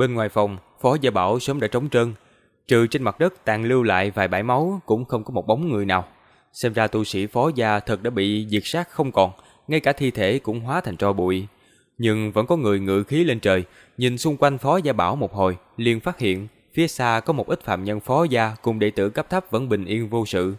Bên ngoài phòng, Phó Gia Bảo sớm đã trống trơn, trừ trên mặt đất tàn lưu lại vài bãi máu cũng không có một bóng người nào. Xem ra tu sĩ Phó Gia thật đã bị diệt sát không còn, ngay cả thi thể cũng hóa thành tro bụi. Nhưng vẫn có người ngự khí lên trời, nhìn xung quanh Phó Gia Bảo một hồi, liền phát hiện phía xa có một ít phạm nhân Phó Gia cùng đệ tử cấp thấp vẫn bình yên vô sự.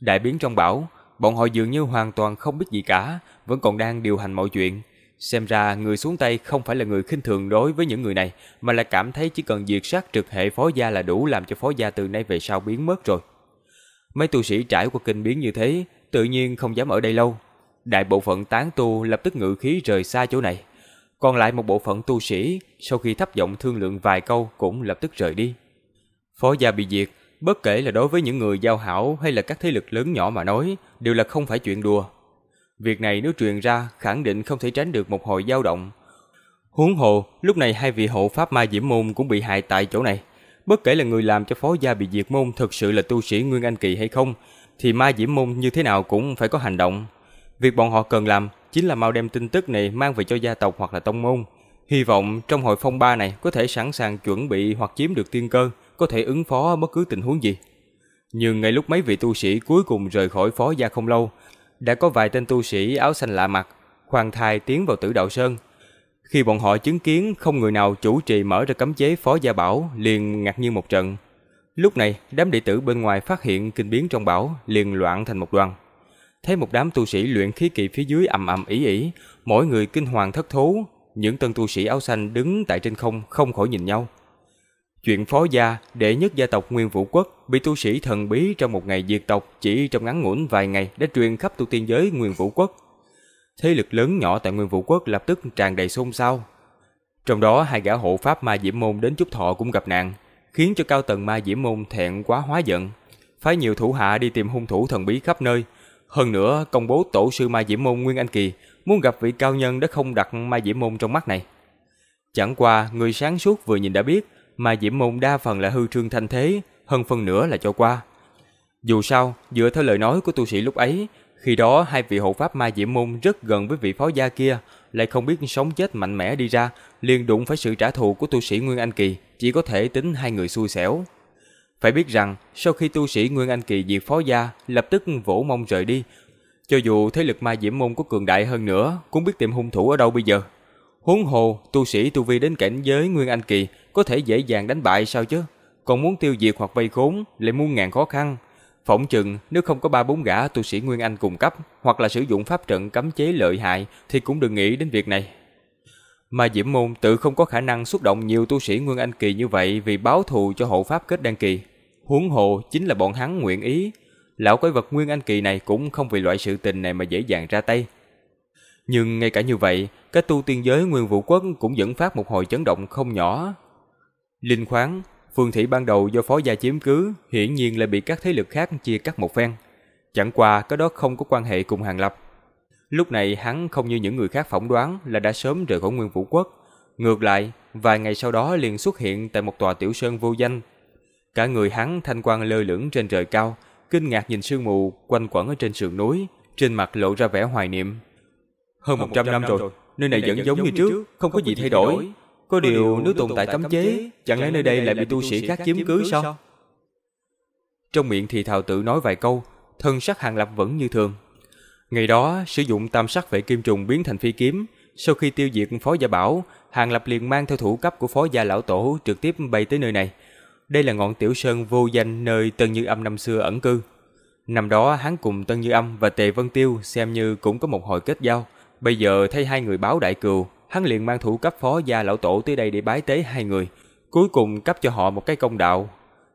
Đại biến trong bảo, bọn họ dường như hoàn toàn không biết gì cả, vẫn còn đang điều hành mọi chuyện. Xem ra người xuống tay không phải là người khinh thường đối với những người này, mà là cảm thấy chỉ cần diệt sát trực hệ phó gia là đủ làm cho phó gia từ nay về sau biến mất rồi. Mấy tu sĩ trải qua kinh biến như thế, tự nhiên không dám ở đây lâu. Đại bộ phận tán tu lập tức ngự khí rời xa chỗ này. Còn lại một bộ phận tu sĩ, sau khi thấp giọng thương lượng vài câu cũng lập tức rời đi. Phó gia bị diệt, bất kể là đối với những người giao hảo hay là các thế lực lớn nhỏ mà nói, đều là không phải chuyện đùa. Việc này nếu truyền ra, khẳng định không thể tránh được một hồi dao động. Huống hồ, lúc này hai vị hộ pháp ma diễm môn cũng bị hại tại chỗ này. Bất kể là người làm cho phó gia bị diệt môn thực sự là tu sĩ Nguyên Anh Kỳ hay không, thì ma diễm môn như thế nào cũng phải có hành động. Việc bọn họ cần làm chính là mau đem tin tức này mang về cho gia tộc hoặc là tông môn. Hy vọng trong hội phong ba này có thể sẵn sàng chuẩn bị hoặc chiếm được tiên cơ, có thể ứng phó bất cứ tình huống gì. Nhưng ngay lúc mấy vị tu sĩ cuối cùng rời khỏi phó gia không lâu, đã có vài tên tu sĩ áo xanh lạ mặt, khoan thai tiến vào tử đạo sơn. Khi bọn họ chứng kiến không người nào chủ trì mở ra cấm chế phó gia bảo, liền ngạc nhiên một trận. Lúc này, đám đệ tử bên ngoài phát hiện kinh biến trong bảo, liền loạn thành một đoàn. Thấy một đám tu sĩ luyện khí kỳ phía dưới ầm ầm ý ý, mỗi người kinh hoàng thất thố, những tân tu sĩ áo xanh đứng tại trên không không khỏi nhìn nhau. Chuyện phó gia, đệ nhất gia tộc Nguyên Vũ Quốc bị tu sĩ thần bí trong một ngày diệt tộc chỉ trong ngắn ngủn vài ngày đã truyền khắp tu tiên giới Nguyên Vũ Quốc. Thế lực lớn nhỏ tại Nguyên Vũ Quốc lập tức tràn đầy xôn xao. Trong đó hai gã hộ pháp ma diễm môn đến chúc thọ cũng gặp nạn, khiến cho cao tầng ma diễm môn thẹn quá hóa giận. Phái nhiều thủ hạ đi tìm hung thủ thần bí khắp nơi. Hơn nữa công bố tổ sư ma diễm môn Nguyên Anh Kỳ muốn gặp vị cao nhân đã không đặt ma diễm môn trong mắt này. Chẳng qua người sáng suốt vừa nhìn đã biết mà Diễm Môn đa phần là hư trương thanh thế, hơn phần nữa là cho qua. Dù sao, dựa theo lời nói của tu sĩ lúc ấy, khi đó hai vị hộ pháp ma Diễm Môn rất gần với vị phó gia kia, lại không biết sống chết mạnh mẽ đi ra, liền đụng phải sự trả thù của tu sĩ Nguyên Anh Kỳ, chỉ có thể tính hai người xui xẻo. Phải biết rằng, sau khi tu sĩ Nguyên Anh Kỳ diệt phó gia, lập tức vỗ mông rời đi, cho dù thế lực ma Diễm Môn có cường đại hơn nữa, cũng biết tìm hung thủ ở đâu bây giờ. Huống hồ, tu sĩ tu vi đến cảnh giới Nguyên Anh Kỳ có thể dễ dàng đánh bại sao chứ? Còn muốn tiêu diệt hoặc vây khốn lại muôn ngàn khó khăn. Phỏng chừng nếu không có ba bốn gã tu sĩ Nguyên Anh cùng cấp hoặc là sử dụng pháp trận cấm chế lợi hại thì cũng đừng nghĩ đến việc này. Mà Diễm Môn tự không có khả năng xuất động nhiều tu sĩ Nguyên Anh Kỳ như vậy vì báo thù cho hộ pháp kết đăng kỳ. Huống hồ chính là bọn hắn nguyện ý. Lão quái vật Nguyên Anh Kỳ này cũng không vì loại sự tình này mà dễ dàng ra tay. Nhưng ngay cả như vậy, các tu tiên giới Nguyên Vũ Quốc cũng dẫn phát một hồi chấn động không nhỏ. Linh khoáng, phương thị ban đầu do phó gia chiếm cứ, hiển nhiên là bị các thế lực khác chia cắt một phen. Chẳng qua cái đó không có quan hệ cùng Hàng Lập. Lúc này hắn không như những người khác phỏng đoán là đã sớm rời khỏi Nguyên Vũ Quốc. Ngược lại, vài ngày sau đó liền xuất hiện tại một tòa tiểu sơn vô danh. Cả người hắn thanh quang lơ lửng trên trời cao, kinh ngạc nhìn sương mù quanh quẩn ở trên sườn núi, trên mặt lộ ra vẻ hoài niệm. Hơn 100 năm rồi, nơi này vẫn giống như trước, không có gì thay đổi. Có điều nếu tồn tại cấm chế, chẳng lẽ nơi đây lại bị tu sĩ khác chiếm cứ sao? Trong miệng thì thào tự nói vài câu, thân sắc hàng lập vẫn như thường. Ngày đó, sử dụng tam sắc vệ kim trùng biến thành phi kiếm, sau khi tiêu diệt phó gia bảo, hàng lập liền mang theo thủ cấp của phó gia lão tổ trực tiếp bay tới nơi này. Đây là ngọn tiểu sơn vô danh nơi Tân Như Âm năm xưa ẩn cư. Năm đó hắn cùng Tân Như Âm và Tề Vân Tiêu xem như cũng có một hồi kết giao. Bây giờ thấy hai người báo đại cừu, hắn liền mang thủ cấp phó gia lão tổ tới đây để bái tế hai người, cuối cùng cấp cho họ một cái công đạo.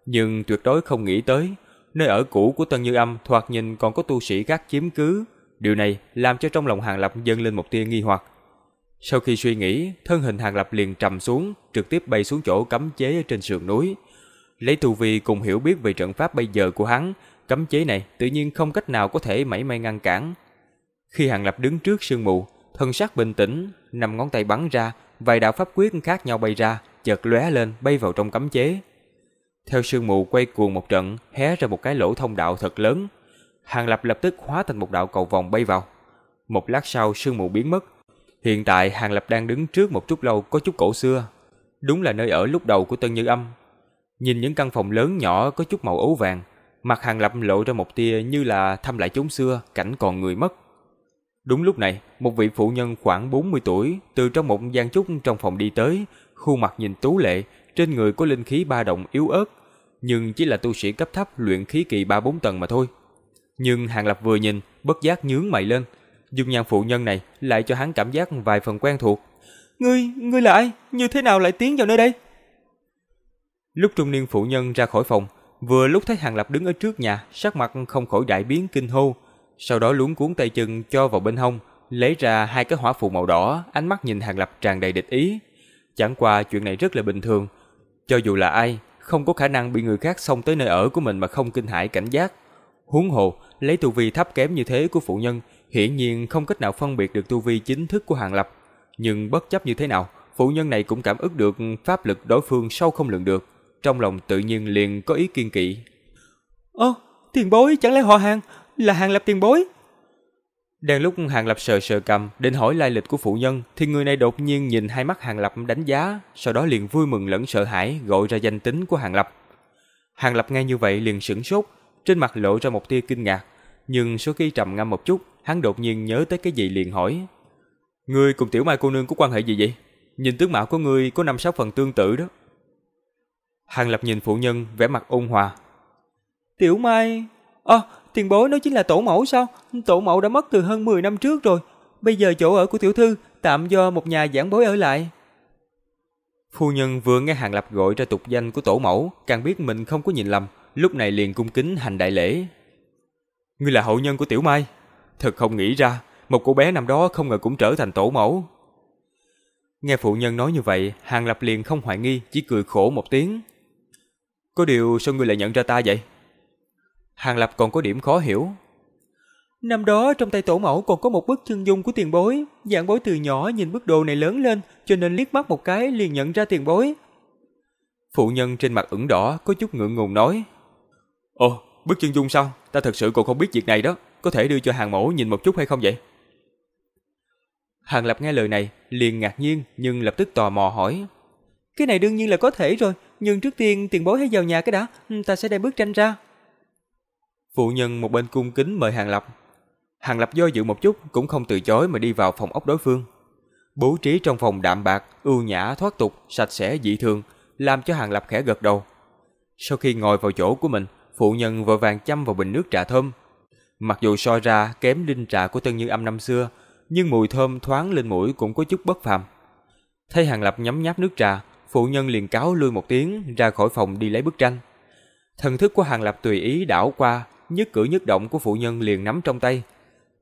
Nhưng tuyệt đối không nghĩ tới, nơi ở cũ của Tân Như Âm thoạt nhìn còn có tu sĩ khác chiếm cứ. Điều này làm cho trong lòng Hàng Lập dâng lên một tia nghi hoặc. Sau khi suy nghĩ, thân hình Hàng Lập liền trầm xuống, trực tiếp bay xuống chỗ cấm chế ở trên sườn núi. Lấy tu vi cùng hiểu biết về trận pháp bây giờ của hắn, cấm chế này tự nhiên không cách nào có thể mảy may ngăn cản. Khi Hàng Lập đứng trước sương mù, thân sắc bình tĩnh, năm ngón tay bắn ra, vài đạo pháp quyết khác nhau bay ra, chợt lóe lên bay vào trong cấm chế. Theo sương mù quay cuồng một trận, hé ra một cái lỗ thông đạo thật lớn. Hàng Lập lập tức hóa thành một đạo cầu vòng bay vào. Một lát sau sương mù biến mất. Hiện tại Hàng Lập đang đứng trước một chút lâu có chút cổ xưa. Đúng là nơi ở lúc đầu của Tân Như Âm. Nhìn những căn phòng lớn nhỏ có chút màu ấu vàng, mặt Hàng Lập lộ ra một tia như là thăm lại chốn xưa, cảnh còn người mất. Đúng lúc này, một vị phụ nhân khoảng 40 tuổi từ trong một gian trúc trong phòng đi tới, khuôn mặt nhìn tú lệ, trên người có linh khí ba động yếu ớt, nhưng chỉ là tu sĩ cấp thấp luyện khí kỳ 3-4 tầng mà thôi. Nhưng Hàng Lập vừa nhìn, bất giác nhướng mày lên. Dung nhan phụ nhân này lại cho hắn cảm giác vài phần quen thuộc. Ngươi, ngươi là ai? Như thế nào lại tiến vào nơi đây? Lúc trung niên phụ nhân ra khỏi phòng, vừa lúc thấy Hàng Lập đứng ở trước nhà, sắc mặt không khỏi đại biến kinh hô. Sau đó luống cuốn tay chân cho vào bên hông, lấy ra hai cái hỏa phù màu đỏ, ánh mắt nhìn Hàng Lập tràn đầy địch ý. Chẳng qua chuyện này rất là bình thường. Cho dù là ai, không có khả năng bị người khác xông tới nơi ở của mình mà không kinh hãi cảnh giác. Huống hồ, lấy tu vi thấp kém như thế của phụ nhân, hiển nhiên không cách nào phân biệt được tu vi chính thức của Hàng Lập. Nhưng bất chấp như thế nào, phụ nhân này cũng cảm ứng được pháp lực đối phương sâu không lường được, trong lòng tự nhiên liền có ý kiên kỵ. Ơ, tiền bối chẳng lẽ họ Hàng, là Hàng Lập tiền bối? Đang lúc Hàng Lập sờ sờ cầm, định hỏi lai lịch của phụ nhân, thì người này đột nhiên nhìn hai mắt Hàng Lập đánh giá, sau đó liền vui mừng lẫn sợ hãi gọi ra danh tính của Hàng Lập. Hàng Lập nghe như vậy liền sửng sốt, trên mặt lộ ra một tia kinh ngạc, nhưng sau khi trầm ngâm một chút, hắn đột nhiên nhớ tới cái gì liền hỏi. Ngươi cùng tiểu mai cô nương có quan hệ gì vậy? Nhìn tướng mạo của ngươi có năm sáu phần tương tự đó. Hàng Lập nhìn phụ nhân vẻ mặt ôn hòa. Tiểu mai... Ơ, à, tiền bối nói chính là tổ mẫu sao? Tổ mẫu đã mất từ hơn 10 năm trước rồi. Bây giờ chỗ ở của tiểu thư tạm do một nhà giảng bối ở lại. Phu nhân vừa nghe Hàng Lập gọi ra tục danh của tổ mẫu, càng biết mình không có nhìn lầm, lúc này liền cung kính hành đại lễ. Ngươi là hậu nhân của Tiểu Mai. Thật không nghĩ ra, một cô bé năm đó không ngờ cũng trở thành tổ mẫu. Nghe phụ nhân nói như vậy, Hàng Lập liền không hoài nghi, chỉ cười khổ một tiếng. Có điều sao ngươi lại nhận ra ta vậy? Hàng Lập còn có điểm khó hiểu. Năm đó trong tay tổ mẫu còn có một bức chân dung của tiền bối, dạng bối từ nhỏ nhìn bức đồ này lớn lên, cho nên liếc mắt một cái liền nhận ra tiền bối. Phụ nhân trên mặt ửng đỏ có chút ngượng ngùng nói. Ồ, bức chân dung sao? Ta thật sự còn không biết việc này đó, có thể đưa cho hàng mẫu nhìn một chút hay không vậy? Hàng Lập nghe lời này, liền ngạc nhiên nhưng lập tức tò mò hỏi. Cái này đương nhiên là có thể rồi, nhưng trước tiên tiền bối hãy vào nhà cái đã, ta sẽ đem bức tranh ra. Phụ nhân một bên cung kính mời Hàng Lập. Hàng Lập do dự một chút cũng không từ chối mà đi vào phòng ốc đối phương. Bố trí trong phòng đạm bạc, ưu nhã thoát tục, sạch sẽ dị thường, làm cho Hàng Lập khẽ gật đầu. Sau khi ngồi vào chỗ của mình, phụ nhân vội vàng chăm vào bình nước trà thơm. Mặc dù soi ra kém linh trà của Tân Như Âm năm xưa, nhưng mùi thơm thoáng lên mũi cũng có chút bất phàm. Thấy Hàng Lập nhấm nháp nước trà, phụ nhân liền cáo lui một tiếng ra khỏi phòng đi lấy bức tranh. Thần thức của Hàng Lập tùy ý đảo qua, nhất cử nhất động của phụ nhân liền nắm trong tay.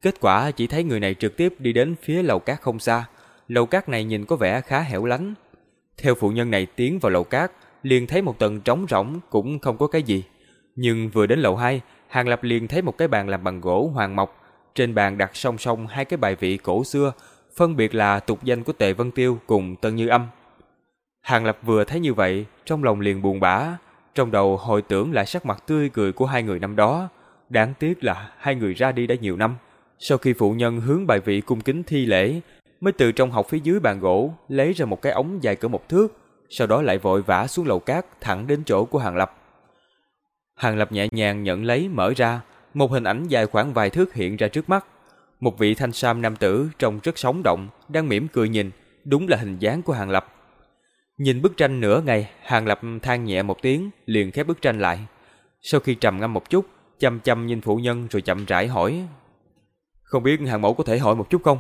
Kết quả chỉ thấy người này trực tiếp đi đến phía lầu cát không xa. Lầu cát này nhìn có vẻ khá hẻo lánh. Theo phụ nhân này tiến vào lầu cát, liền thấy một tầng trống rỗng cũng không có cái gì. Nhưng vừa đến lầu 2, Hàng Lập liền thấy một cái bàn làm bằng gỗ hoàng mộc. Trên bàn đặt song song hai cái bài vị cổ xưa, phân biệt là tục danh của Tề Vân Tiêu cùng Tân Như Âm. Hàng Lập vừa thấy như vậy, trong lòng liền buồn bã, trong đầu hồi tưởng lại sắc mặt tươi cười của hai người năm đó. Đáng tiếc là hai người ra đi đã nhiều năm. Sau khi phụ nhân hướng bài vị cung kính thi lễ, mới từ trong học phía dưới bàn gỗ lấy ra một cái ống dài cỡ một thước, sau đó lại vội vã xuống lầu cát thẳng đến chỗ của Hàng Lập. Hàng Lập nhẹ nhàng nhận lấy mở ra, một hình ảnh dài khoảng vài thước hiện ra trước mắt. Một vị thanh sam nam tử trông rất sống động, đang mỉm cười nhìn, đúng là hình dáng của Hàng Lập. Nhìn bức tranh nửa ngày, Hàng Lập than nhẹ một tiếng, liền khép bức tranh lại. Sau khi trầm ngâm một chút, chăm chăm nhìn phụ nhân rồi chậm rãi hỏi. Không biết hàng mẫu có thể hỏi một chút không?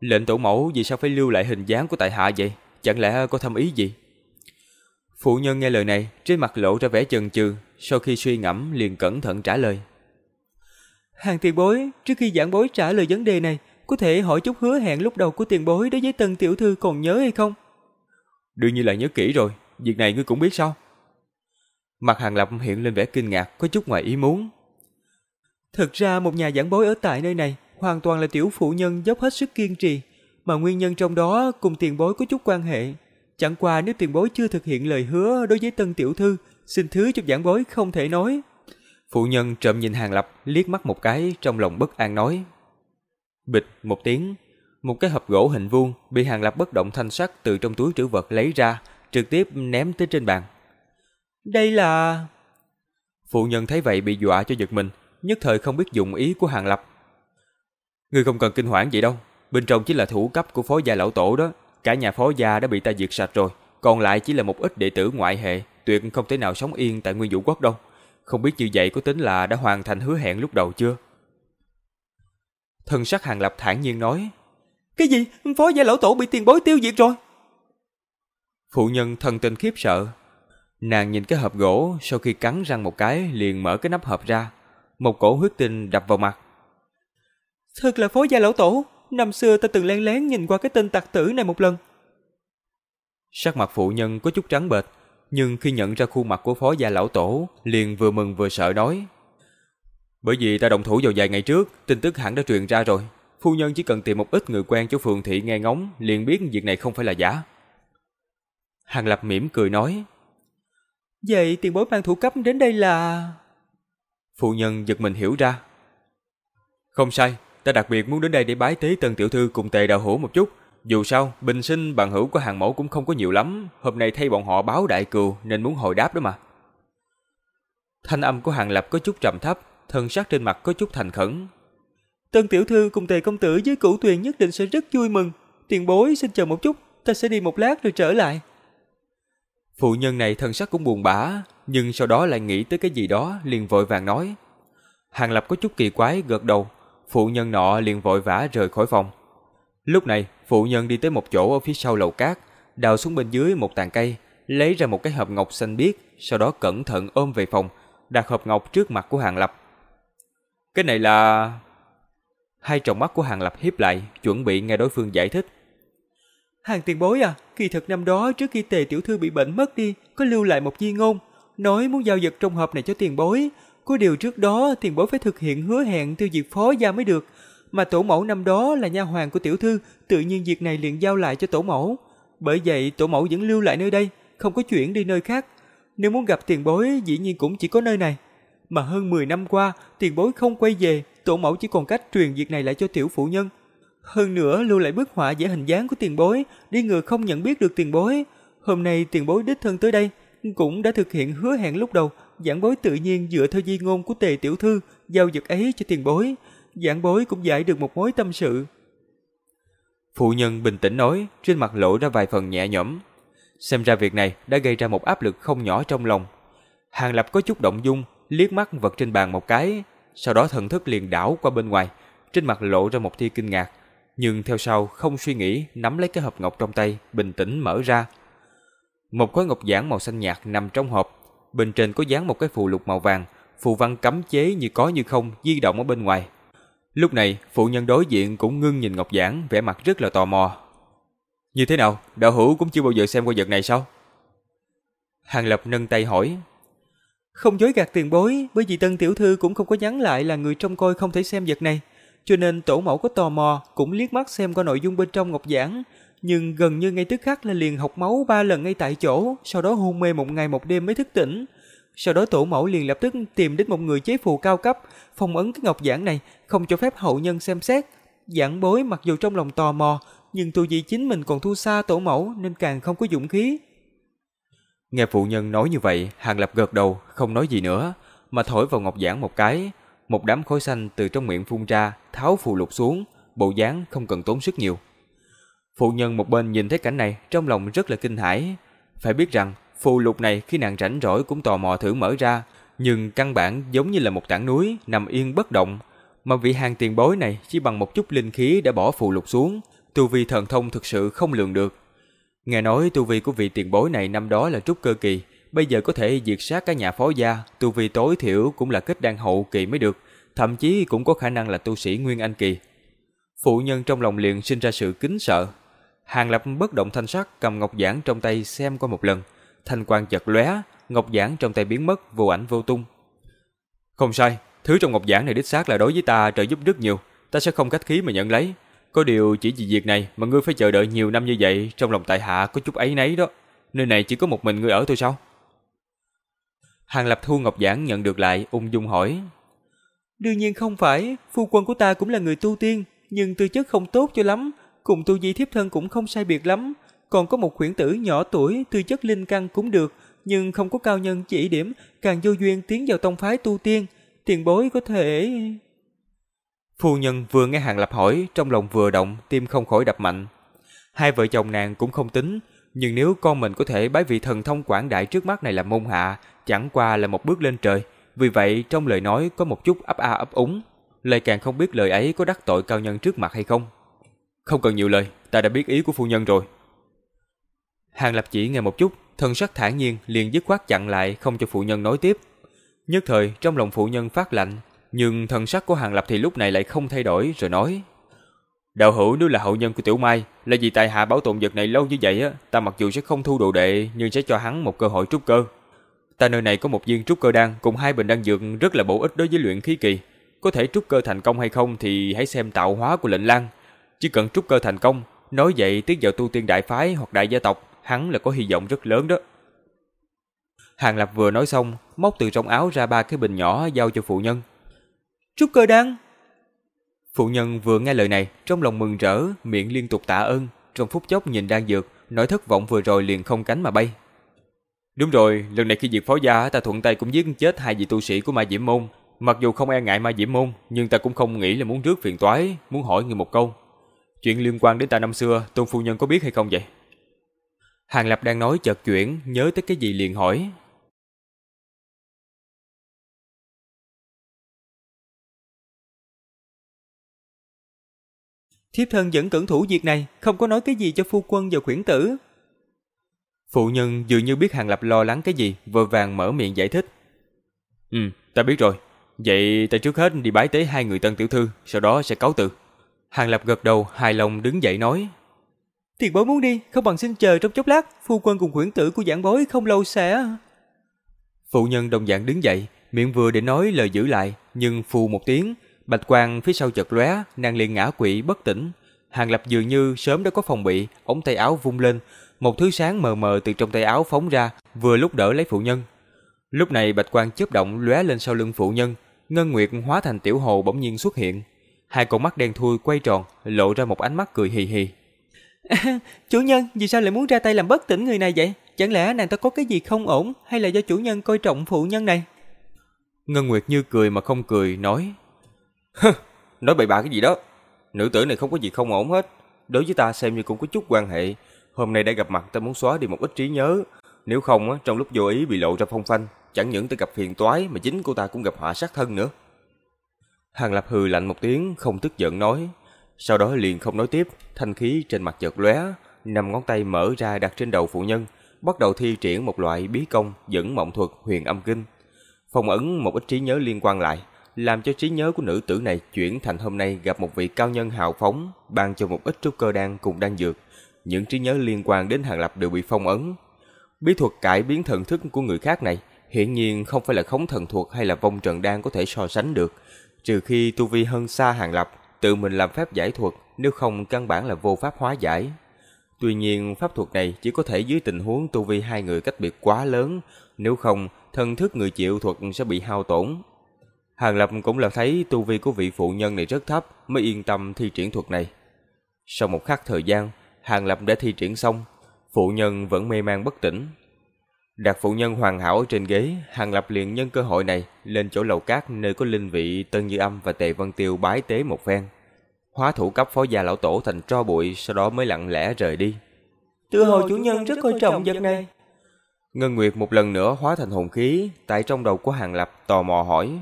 Lệnh tổ mẫu vì sao phải lưu lại hình dáng của tại hạ vậy? Chẳng lẽ có thâm ý gì? Phụ nhân nghe lời này, trên mặt lộ ra vẻ chần chừ, sau khi suy ngẫm liền cẩn thận trả lời. Hàng tiền bối, trước khi giảng bối trả lời vấn đề này, có thể hỏi chút hứa hẹn lúc đầu của tiền bối đối với tân tiểu thư còn nhớ hay không? Đương nhiên là nhớ kỹ rồi, việc này ngươi cũng biết sao? Mặt hàng lập hiện lên vẻ kinh ngạc, có chút ngoài ý muốn. Thực ra một nhà giảng bối ở tại nơi này hoàn toàn là tiểu phụ nhân dốc hết sức kiên trì, mà nguyên nhân trong đó cùng tiền bối có chút quan hệ. Chẳng qua nếu tiền bối chưa thực hiện lời hứa đối với tân tiểu thư, xin thứ cho giảng bối không thể nói. Phụ nhân trộm nhìn Hàng Lập liếc mắt một cái trong lòng bất an nói. Bịch một tiếng, một cái hộp gỗ hình vuông bị Hàng Lập bất động thanh sắc từ trong túi trữ vật lấy ra, trực tiếp ném tới trên bàn. Đây là... Phụ nhân thấy vậy bị dọa cho giật mình, nhất thời không biết dụng ý của Hàng Lập. Ngươi không cần kinh hoảng vậy đâu, bên trong chỉ là thủ cấp của phó gia lão tổ đó, cả nhà phó gia đã bị ta diệt sạch rồi, còn lại chỉ là một ít đệ tử ngoại hệ, tuyệt không thể nào sống yên tại Nguyên Vũ Quốc đâu. Không biết như vậy có tính là đã hoàn thành hứa hẹn lúc đầu chưa? Thần sắc Hàng Lập thản nhiên nói, Cái gì? Phó gia lão tổ bị tiền bối tiêu diệt rồi? Phụ nhân thần tình khiếp sợ. Nàng nhìn cái hộp gỗ, sau khi cắn răng một cái liền mở cái nắp hộp ra. Một cổ huyết tinh đập vào mặt. Thật là phó gia lão tổ, năm xưa ta từng len lén nhìn qua cái tên tặc tử này một lần. Sắc mặt phụ nhân có chút trắng bệch, nhưng khi nhận ra khuôn mặt của phó gia lão tổ, liền vừa mừng vừa sợ nói. Bởi vì ta đồng thủ vào vài ngày trước, tin tức hẳn đã truyền ra rồi. Phu nhân chỉ cần tìm một ít người quen cho phường thị nghe ngóng, liền biết việc này không phải là giả. Hàng Lập mỉm cười nói. Vậy tiền bối mang thủ cấp đến đây là... Phụ nhân giật mình hiểu ra. Không sai, ta đặc biệt muốn đến đây để bái tế tân tiểu thư cùng tề đạo hữu một chút. Dù sao, bình sinh bằng hữu của hàng mẫu cũng không có nhiều lắm. Hôm nay thay bọn họ báo đại cừu nên muốn hồi đáp đó mà. Thanh âm của hàng lập có chút trầm thấp, thân sắc trên mặt có chút thành khẩn. Tân tiểu thư cùng tề công tử với cửu tuyền nhất định sẽ rất vui mừng. Tiền bối xin chờ một chút, ta sẽ đi một lát rồi trở lại. Phụ nhân này thân sắc cũng buồn bã, nhưng sau đó lại nghĩ tới cái gì đó, liền vội vàng nói. Hàng Lập có chút kỳ quái gật đầu, phụ nhân nọ liền vội vã rời khỏi phòng. Lúc này, phụ nhân đi tới một chỗ ở phía sau lầu cát, đào xuống bên dưới một tàn cây, lấy ra một cái hộp ngọc xanh biếc, sau đó cẩn thận ôm về phòng, đặt hộp ngọc trước mặt của Hàng Lập. Cái này là... Hai tròng mắt của Hàng Lập hiếp lại, chuẩn bị nghe đối phương giải thích. Hàng tiền bối à, kỳ thực năm đó trước khi tề tiểu thư bị bệnh mất đi, có lưu lại một di ngôn, nói muốn giao vật trong hộp này cho tiền bối. Có điều trước đó tiền bối phải thực hiện hứa hẹn tiêu diệt phó gia mới được, mà tổ mẫu năm đó là nha hoàng của tiểu thư, tự nhiên việc này liền giao lại cho tổ mẫu. Bởi vậy tổ mẫu vẫn lưu lại nơi đây, không có chuyển đi nơi khác. Nếu muốn gặp tiền bối dĩ nhiên cũng chỉ có nơi này. Mà hơn 10 năm qua, tiền bối không quay về, tổ mẫu chỉ còn cách truyền việc này lại cho tiểu phụ nhân. Hơn nữa lưu lại bức họa vẽ hình dáng của tiền bối, đi người không nhận biết được tiền bối. Hôm nay tiền bối đích thân tới đây, cũng đã thực hiện hứa hẹn lúc đầu, giảng bối tự nhiên dựa theo di ngôn của tề tiểu thư, giao vật ấy cho tiền bối. Giảng bối cũng giải được một mối tâm sự. Phụ nhân bình tĩnh nói, trên mặt lộ ra vài phần nhẹ nhõm. Xem ra việc này đã gây ra một áp lực không nhỏ trong lòng. Hàng Lập có chút động dung, liếc mắt vật trên bàn một cái, sau đó thần thức liền đảo qua bên ngoài, trên mặt lộ ra một tia kinh ngạc, nhưng theo sau không suy nghĩ nắm lấy cái hộp ngọc trong tay, bình tĩnh mở ra. Một khối ngọc giản màu xanh nhạt nằm trong hộp, bên trên có dán một cái phù lục màu vàng, phù văn cấm chế như có như không di động ở bên ngoài. Lúc này, phụ nhân đối diện cũng ngưng nhìn ngọc giản, vẻ mặt rất là tò mò. Như thế nào, đạo hữu cũng chưa bao giờ xem qua vật này sao? Hàng Lập nâng tay hỏi. Không dối gạt tiền bối, bởi vì tân tiểu thư cũng không có nhắn lại là người trông coi không thể xem vật này cho nên tổ mẫu có tò mò cũng liếc mắt xem qua nội dung bên trong ngọc giảng, nhưng gần như ngay tức khắc là liền học máu ba lần ngay tại chỗ, sau đó hôn mê một ngày một đêm mới thức tỉnh. Sau đó tổ mẫu liền lập tức tìm đến một người chế phù cao cấp, phong ấn cái ngọc giảng này, không cho phép hậu nhân xem xét. Giảng bối mặc dù trong lòng tò mò, nhưng tu vị chính mình còn thua xa tổ mẫu nên càng không có dũng khí. Nghe phụ nhân nói như vậy, Hàng Lập gật đầu, không nói gì nữa, mà thổi vào ngọc giảng một cái, một đám khói xanh từ trong miệng phun ra, tháo phù lục xuống, bộ dáng không cần tốn sức nhiều. Phụ nhân một bên nhìn thấy cảnh này, trong lòng rất là kinh hãi. Phải biết rằng, phù lục này khi nàng rảnh rỗi cũng tò mò thử mở ra, nhưng căn bản giống như là một tảng núi nằm yên bất động, mà vị hàng tiền bối này chỉ bằng một chút linh khí đã bỏ phù lục xuống, tu vi thần thông thực sự không lường được. Nghe nói tu vi của vị tiền bối này năm đó là trúc cơ kỳ, bây giờ có thể diệt sát cả nhà phó gia, tu vi tối thiểu cũng là kết đan hậu kỳ mới được, thậm chí cũng có khả năng là tu sĩ nguyên anh kỳ. Phụ nhân trong lòng liền sinh ra sự kính sợ. Hàng Lập bất động thanh sắc cầm ngọc giản trong tay xem qua một lần, thanh quang chợt lóe, ngọc giản trong tay biến mất vô ảnh vô tung. Không sai, thứ trong ngọc giản này đích xác là đối với ta trợ giúp rất nhiều, ta sẽ không cách khí mà nhận lấy. Có điều chỉ vì việc này mà ngươi phải chờ đợi nhiều năm như vậy, trong lòng tại hạ có chút ấy nấy đó. Nơi này chỉ có một mình ngươi ở thôi sao? Hàng Lập thu ngọc giản nhận được lại, ung dung hỏi. Đương nhiên không phải, phu quân của ta cũng là người tu tiên, nhưng tư chất không tốt cho lắm, cùng tu di thiếp thân cũng không sai biệt lắm. còn có một khuyển tử nhỏ tuổi tư chất linh căn cũng được, nhưng không có cao nhân chỉ điểm, càng vô duyên tiến vào tông phái tu tiên, tiền bối có thể... Phu nhân vừa nghe Hàng Lập hỏi, trong lòng vừa động, tim không khỏi đập mạnh. Hai vợ chồng nàng cũng không tính, nhưng nếu con mình có thể bái vị thần thông quảng đại trước mắt này làm môn hạ, chẳng qua là một bước lên trời. Vì vậy trong lời nói có một chút ấp a ấp úng, lại càng không biết lời ấy có đắc tội cao nhân trước mặt hay không. Không cần nhiều lời, ta đã biết ý của phu nhân rồi. Hàng Lập chỉ nghe một chút, thần sắc thản nhiên liền dứt khoát chặn lại không cho phụ nhân nói tiếp. Nhất thời trong lòng phụ nhân phát lạnh, nhưng thần sắc của Hàng Lập thì lúc này lại không thay đổi rồi nói. Đạo hữu nếu là hậu nhân của Tiểu Mai, là vì tại hạ bảo tồn vật này lâu như vậy á, ta mặc dù sẽ không thu đồ đệ nhưng sẽ cho hắn một cơ hội trúc cơ. Ta nơi này có một viên trúc cơ đan cùng hai bình đan dược rất là bổ ích đối với luyện khí kỳ. Có thể trúc cơ thành công hay không thì hãy xem tạo hóa của lệnh lan. Chỉ cần trúc cơ thành công, nói vậy tiến vào tu tiên đại phái hoặc đại gia tộc, hắn là có hy vọng rất lớn đó. Hàng Lập vừa nói xong, móc từ trong áo ra ba cái bình nhỏ giao cho phụ nhân. Trúc cơ đan! Phụ nhân vừa nghe lời này, trong lòng mừng rỡ, miệng liên tục tạ ơn, trong phút chốc nhìn đan dược, nỗi thất vọng vừa rồi liền không cánh mà bay. Đúng rồi, lần này khi diệt phó gia ta thuận tay cũng giết chết hai vị tu sĩ của Ma Diễm Môn. Mặc dù không e ngại Ma Diễm Môn, nhưng ta cũng không nghĩ là muốn rước phiền toái, muốn hỏi người một câu. Chuyện liên quan đến ta năm xưa, tôn phu nhân có biết hay không vậy? Hàng Lập đang nói chợt chuyển, nhớ tới cái gì liền hỏi. Thiếp thân vẫn cẩn thủ việc này, không có nói cái gì cho phu quân và khuyển tử. Phụ nhân dường như biết Hàng Lập lo lắng cái gì, vội vàng mở miệng giải thích. Ừ, ta biết rồi. Vậy ta trước hết đi bái tế hai người tân tiểu thư, sau đó sẽ cáo từ. Hàng Lập gật đầu, hài lòng đứng dậy nói. Tiền bối muốn đi, không bằng xin chờ trong chốc lát, phu quân cùng khuyển tử của giảng bối không lâu sẽ... Phụ nhân đồng dạng đứng dậy, miệng vừa để nói lời giữ lại, nhưng phù một tiếng, bạch quang phía sau chợt lóe, nàng liền ngã quỵ bất tỉnh. Hàng Lập dường như sớm đã có phòng bị, ống tay áo vung lên, một thứ sáng mờ mờ từ trong tay áo phóng ra, vừa lúc đỡ lấy phụ nhân. Lúc này bạch quang chớp động lóe lên sau lưng phụ nhân, Ngân Nguyệt hóa thành tiểu hồ bỗng nhiên xuất hiện. Hai con mắt đen thui quay tròn, lộ ra một ánh mắt cười hì hì. À, chủ nhân, vì sao lại muốn ra tay làm bất tỉnh người này vậy? Chẳng lẽ nàng ta có cái gì không ổn hay là do chủ nhân coi trọng phụ nhân này? Ngân Nguyệt như cười mà không cười, nói. Hơ, nói bậy bạ cái gì đó. Nữ tử này không có gì không ổn hết. Đối với ta xem như cũng có chút quan hệ. Hôm nay đã gặp mặt ta muốn xóa đi một ít trí nhớ. Nếu không, trong lúc vô ý bị lộ ra phong phanh, chẳng những ta gặp phiền toái mà chính cô ta cũng gặp họa sát thân nữa. Hàng Lập hừ lạnh một tiếng, không tức giận nói. Sau đó liền không nói tiếp, thanh khí trên mặt chợt lóe, năm ngón tay mở ra đặt trên đầu phụ nhân, bắt đầu thi triển một loại bí công dẫn mộng thuật huyền âm kinh. Phong ấn một ít trí nhớ liên quan lại, làm cho trí nhớ của nữ tử này chuyển thành hôm nay gặp một vị cao nhân hào phóng, ban cho một ít trúc cơ đan cùng đan dược. Những trí nhớ liên quan đến Hàng Lập đều bị phong ấn. Bí thuật cải biến thần thức của người khác này hiển nhiên không phải là khống thần thuật hay là vong trần đan có thể so sánh được, trừ khi tu vi hơn xa Hàng Lập, tự mình làm phép giải thuật, nếu không căn bản là vô pháp hóa giải. Tuy nhiên pháp thuật này chỉ có thể dưới tình huống tu vi hai người cách biệt quá lớn, nếu không thần thức người chịu thuật sẽ bị hao tổn. Hàng Lập cũng là thấy tu vi của vị phụ nhân này rất thấp mới yên tâm thi triển thuật này. Sau một khắc thời gian, Hàng Lập đã thi triển xong, phụ nhân vẫn mê man bất tỉnh. Đặt phụ nhân hoàn hảo ở trên ghế, Hàng Lập liền nhân cơ hội này lên chỗ lầu cát nơi có linh vị Tân Như Âm và Tề Vân Tiêu bái tế một phen. Hóa thủ cấp phó gia lão tổ thành tro bụi, sau đó mới lặng lẽ rời đi. Tự hồ chủ nhân rất coi trọng vật này. Ngân Nguyệt một lần nữa hóa thành hồn khí, tại trong đầu của Hàng Lập tò mò hỏi.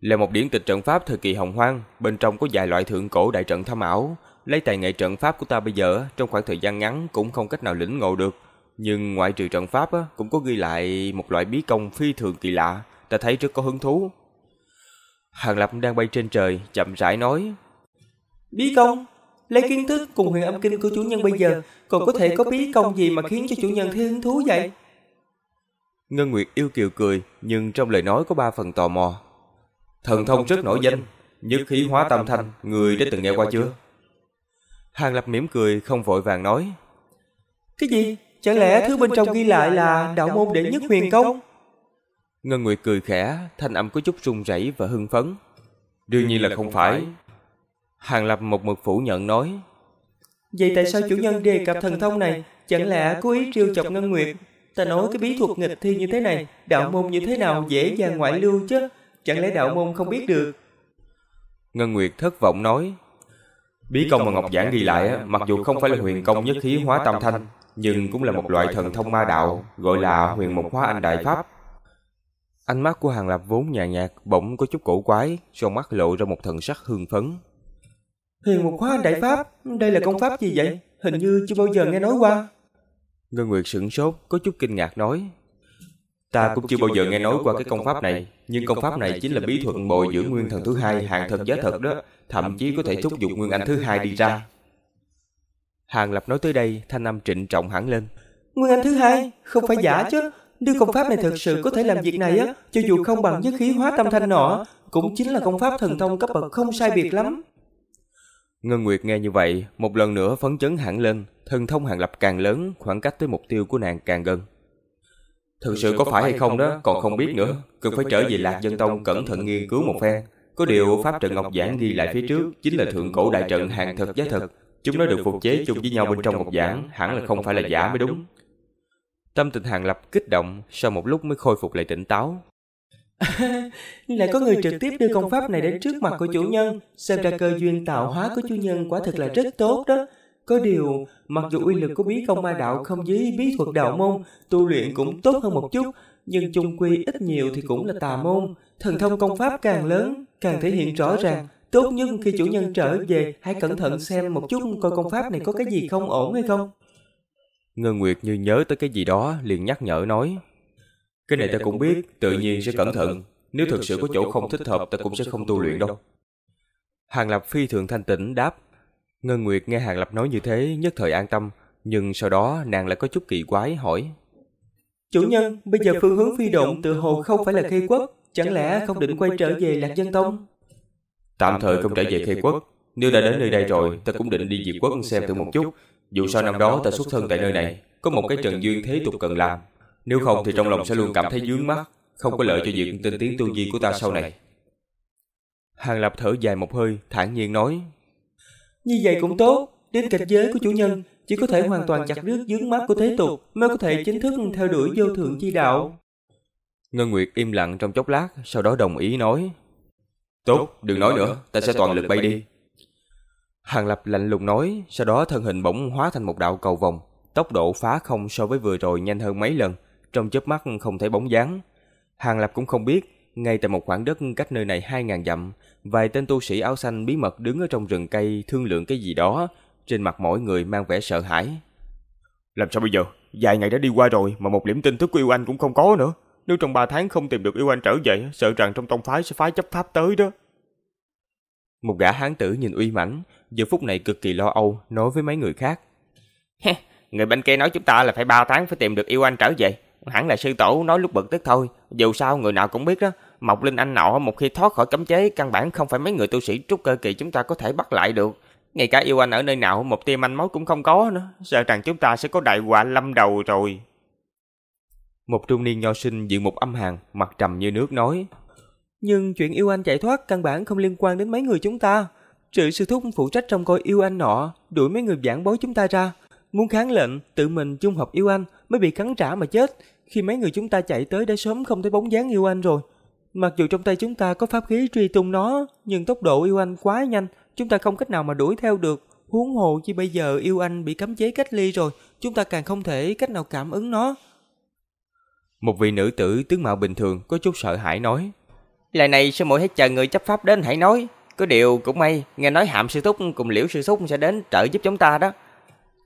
Là một điển tịch trận pháp thời kỳ hồng hoang, bên trong có vài loại thượng cổ đại trận thâm ảo. Lấy tài nghệ trận pháp của ta bây giờ, trong khoảng thời gian ngắn cũng không cách nào lĩnh ngộ được. Nhưng ngoại trừ trận pháp á, cũng có ghi lại một loại bí công phi thường kỳ lạ, ta thấy rất có hứng thú. Hàng Lập đang bay trên trời, chậm rãi nói. Bí công? Lấy kiến thức cùng huyền âm kinh của chủ nhân bây giờ, còn có thể có bí công gì mà khiến cho chủ nhân thấy hứng thú vậy? Ngân Nguyệt yêu kiều cười, nhưng trong lời nói có ba phần tò mò. Thần thông rất nổi danh, nhất khí hóa tam thanh, người đã từng nghe qua chưa? Hàng Lập mỉm cười, không vội vàng nói. Cái gì? Chẳng lẽ thứ bên trong ghi lại là đạo môn đệ nhất huyền công? Ngân Nguyệt cười khẽ, thanh âm có chút run rẩy và hưng phấn. Đương nhiên là không phải. Hàng Lập một mực phủ nhận nói. Vậy tại sao chủ nhân đề cập thần thông này? Chẳng lẽ cố ý trêu chọc Ngân Nguyệt? Ta nói cái bí thuật nghịch thi như thế này, đạo môn như thế nào dễ dàng ngoại lưu chứ? Chẳng lẽ đạo môn không biết được? Ngân Nguyệt thất vọng nói. Bí công mà Ngọc Giảng ghi lại, mặc dù không phải là huyền công nhất khí hóa tam thanh, nhưng cũng là một loại thần thông ma đạo, gọi là huyền mục hóa anh đại pháp. Ánh mắt của Hàng Lập vốn nhàn nhạt, bỗng có chút cổ quái, trong mắt lộ ra một thần sắc hương phấn. Huyền mục hóa anh đại pháp, đây là công pháp gì vậy? Hình như chưa bao giờ nghe nói qua. Ngân Nguyệt sửng sốt, có chút kinh ngạc nói. Ta cũng chưa bao giờ nghe nói qua cái công pháp này, nhưng công pháp này chính là bí thuật bồi dưỡng nguyên thần thứ hai hàng thật giá thật đó, thậm chí có thể thúc giục nguyên anh thứ hai đi ra. Hàng Lập nói tới đây, thanh âm trịnh trọng hẳn lên. Nguyên Anh thứ hai, không phải giả chứ. Nếu công pháp này thực sự có thể làm việc này á, cho dù không bằng nhất khí hóa tâm thanh nọ, cũng chính là công pháp thần thông cấp bậc không sai biệt lắm. Ngân Nguyệt nghe như vậy, một lần nữa phấn chấn hẳn lên, thần thông Hàng Lập càng lớn, khoảng cách tới mục tiêu của nàng càng gần. Thực sự có phải hay không đó, còn không biết nữa, cần phải trở về Lạc Dân Tông cẩn thận nghiên cứu một phen. Có điều Pháp trận Ngọc Giảng ghi lại phía trước chính là thượng cổ đại trận hàng thật giá thật, Chúng nó được phục chế chung với nhau bên trong một giảng, hẳn là không phải là giả mới đúng. Tâm tình Hàng Lập kích động, sau một lúc mới khôi phục lại tỉnh táo. lại có người trực tiếp đưa công pháp này đến trước mặt của chủ nhân, xem ra cơ duyên tạo hóa của chủ nhân quả thực là rất tốt đó. Có điều, mặc dù uy lực của bí công ma đạo không dưới bí thuật đạo môn, tu luyện cũng tốt hơn một chút, nhưng chung quy ít nhiều thì cũng là tà môn. Thần thông công pháp càng lớn, càng thể hiện rõ ràng, Tốt nhất khi chủ nhân trở về, hãy cẩn thận xem một chút coi công pháp này có cái gì không ổn hay không. Ngân Nguyệt như nhớ tới cái gì đó, liền nhắc nhở nói. Cái này ta cũng biết, tự nhiên sẽ cẩn thận. Nếu thực sự có chỗ không thích hợp, ta cũng sẽ không tu luyện đâu. Hàng Lập phi thường thanh tĩnh đáp. Ngân Nguyệt nghe Hàng Lập nói như thế, nhất thời an tâm, nhưng sau đó nàng lại có chút kỳ quái hỏi. Chủ nhân, bây giờ phương hướng phi động tự hồ không phải là khê quốc, chẳng lẽ không định quay trở về Lạc Dân Tông? Tạm thời không trở về khê quốc. Nếu đã đến nơi đây rồi Ta cũng định đi diệt quốc xem thử một chút. Dù sao năm đó ta xuất thân tại nơi này Có một cái trần duyên thế tục cần làm. Nếu không thì trong lòng sẽ luôn cảm thấy dướng mắt Không có lợi cho việc tinh tiến tu vi của ta sau này. Hàng Lập thở dài một hơi thản nhiên nói Như vậy cũng tốt. Đến cảnh giới của chủ nhân Chỉ có thể hoàn toàn chặt đứt dướng mắt của thế tục Mới có thể chính thức theo đuổi vô thượng chi đạo. Ngân Nguyệt im lặng trong chốc lát Sau đó đồng ý nói. Tốt, đừng nói nữa, ta sẽ toàn lực bay đi. Hàng Lập lạnh lùng nói, sau đó thân hình bỗng hóa thành một đạo cầu vòng, tốc độ phá không so với vừa rồi nhanh hơn mấy lần, trong chớp mắt không thể bóng dáng. Hàng Lập cũng không biết, ngay tại một khoảng đất cách nơi này 2.000 dặm, vài tên tu sĩ áo xanh bí mật đứng ở trong rừng cây thương lượng cái gì đó, trên mặt mỗi người mang vẻ sợ hãi. Làm sao bây giờ? Vài ngày đã đi qua rồi mà một điểm tin tức của yêu anh cũng không có nữa. Nếu trong 3 tháng không tìm được yêu anh trở về, sợ rằng trong tông phái sẽ phái chấp pháp tới đó. Một gã hán tử nhìn uy mãnh, giờ phút này cực kỳ lo âu, nói với mấy người khác. người bên kia nói chúng ta là phải 3 tháng phải tìm được yêu anh trở về. Hẳn là sư tổ nói lúc bực tức thôi. Dù sao người nào cũng biết đó, Mộc Linh Anh nọ một khi thoát khỏi cấm chế, căn bản không phải mấy người tu sĩ trúc cơ kỳ chúng ta có thể bắt lại được. Ngay cả yêu anh ở nơi nào, một tia manh mối cũng không có nữa. Sợ rằng chúng ta sẽ có đại họa lâm đầu rồi. Một trung niên nho sinh diện một âm hàn, mặt trầm như nước nói. Nhưng chuyện yêu anh chạy thoát căn bản không liên quan đến mấy người chúng ta. Trừ sư thúc phụ trách trong coi yêu anh nọ, đuổi mấy người giảng bối chúng ta ra. Muốn kháng lệnh, tự mình chung hợp yêu anh mới bị cắn trả mà chết. Khi mấy người chúng ta chạy tới đã sớm không thấy bóng dáng yêu anh rồi. Mặc dù trong tay chúng ta có pháp khí truy tung nó, nhưng tốc độ yêu anh quá nhanh, chúng ta không cách nào mà đuổi theo được. Huống hồ chi bây giờ yêu anh bị cấm chế cách ly rồi, chúng ta càng không thể cách nào cảm ứng nó. Một vị nữ tử tướng mạo bình thường có chút sợ hãi nói. Lời này sư muội hãy chờ người chấp pháp đến hãy nói. Có điều cũng may, nghe nói hạm sư thúc cùng liễu sư thúc sẽ đến trợ giúp chúng ta đó.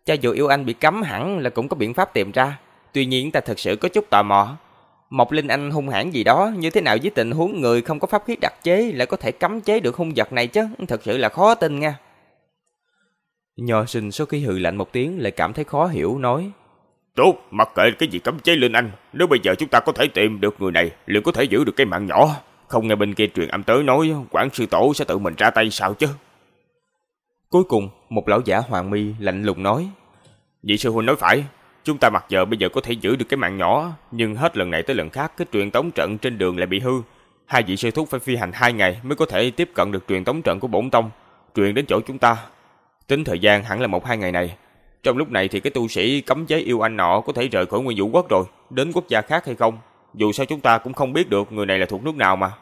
Cho dù yêu anh bị cấm hẳn là cũng có biện pháp tìm ra. Tuy nhiên ta thật sự có chút tò mò. Một linh anh hung hãn gì đó như thế nào với tình huống người không có pháp khí đặc chế lại có thể cấm chế được hung vật này chứ. Thật sự là khó tin nha. Nho sinh sau khi hừ lạnh một tiếng lại cảm thấy khó hiểu nói. Tốt, mặc kệ cái gì cấm chế lên anh. Nếu bây giờ chúng ta có thể tìm được người này, liệu có thể giữ được cái mạng nhỏ. Không nghe bên kia truyền âm tới nói, quản sư tổ sẽ tự mình ra tay sao chứ? Cuối cùng, một lão giả hoàng mi lạnh lùng nói. Vị sư huynh nói phải, chúng ta mặc giờ bây giờ có thể giữ được cái mạng nhỏ, nhưng hết lần này tới lần khác cái truyền tống trận trên đường lại bị hư. Hai vị sư thúc phải phi hành hai ngày mới có thể tiếp cận được truyền tống trận của bổn tông, truyền đến chỗ chúng ta. Tính thời gian hẳn là một hai ngày này. Trong lúc này thì cái tu sĩ cấm chế yêu anh nọ có thể rời khỏi nguyên vũ quốc rồi, đến quốc gia khác hay không? Dù sao chúng ta cũng không biết được người này là thuộc nước nào mà.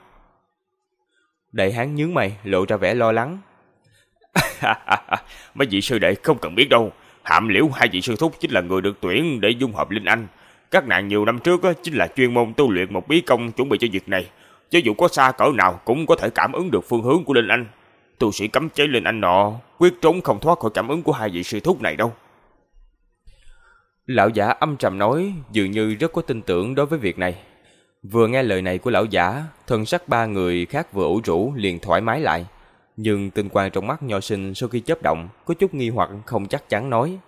Đại hán nhướng mày, lộ ra vẻ lo lắng. Mấy vị sư đệ không cần biết đâu. Hạm liễu hai vị sư thúc chính là người được tuyển để dung hợp Linh Anh. Các nàng nhiều năm trước chính là chuyên môn tu luyện một bí công chuẩn bị cho việc này. Cho dù có xa cỡ nào cũng có thể cảm ứng được phương hướng của Linh Anh. Tu sĩ cấm chế Linh Anh nọ quyết trốn không thoát khỏi cảm ứng của hai vị sư thúc này đâu. Lão giả âm trầm nói dường như rất có tin tưởng đối với việc này. Vừa nghe lời này của lão giả, thân sắc ba người khác vừa ủ rũ liền thoải mái lại. Nhưng tinh quang trong mắt nho sinh sau khi chớp động, có chút nghi hoặc không chắc chắn nói.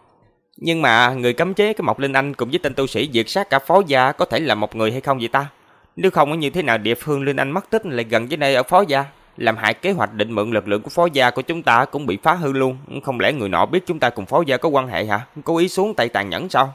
Nhưng mà người cấm chế cái Mộc Linh Anh cùng với tên tu sĩ diệt sát cả phó gia có thể là một người hay không vậy ta? Nếu không như thế nào địa phương Linh Anh mất tích lại gần với nơi ở phó gia? Làm hại kế hoạch định mượn lực lượng của phó gia của chúng ta cũng bị phá hư luôn. Không lẽ người nọ biết chúng ta cùng phó gia có quan hệ hả? Cố ý xuống tay tàn nhẫn sao?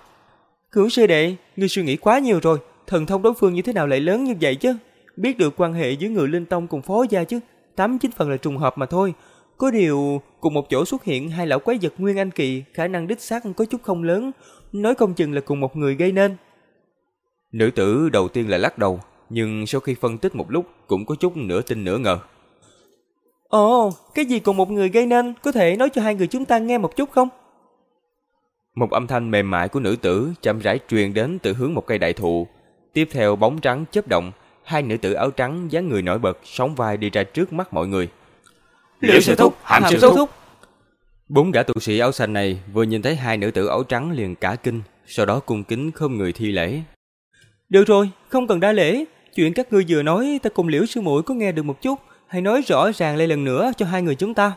Cửu sư đệ, ngươi suy nghĩ quá nhiều rồi. Thần thông đối phương như thế nào lại lớn như vậy chứ? Biết được quan hệ giữa người linh tông cùng phó gia chứ? Tám chín phần là trùng hợp mà thôi. Có điều, cùng một chỗ xuất hiện hai lão quái vật Nguyên Anh Kỳ, khả năng đích xác có chút không lớn, nói không chừng là cùng một người gây nên. Nữ tử đầu tiên là lắc đầu, nhưng sau khi phân tích một lúc cũng có chút nửa tin nửa ngờ. Ồ, cái gì cùng một người gây nên, có thể nói cho hai người chúng ta nghe một chút không? Một âm thanh mềm mại của nữ tử chậm rãi truyền đến từ hướng một cây đại thụ. Tiếp theo bóng trắng chớp động, hai nữ tử áo trắng dáng người nổi bật, sóng vai đi ra trước mắt mọi người. Liễu sư thúc, hàm sư thúc. Bốn gã tu sĩ áo xanh này vừa nhìn thấy hai nữ tử áo trắng liền cả kinh, sau đó cung kính không người thi lễ. Được rồi, không cần đa lễ, chuyện các ngươi vừa nói ta cùng Liễu sư muội có nghe được một chút, hãy nói rõ ràng lại lần nữa cho hai người chúng ta.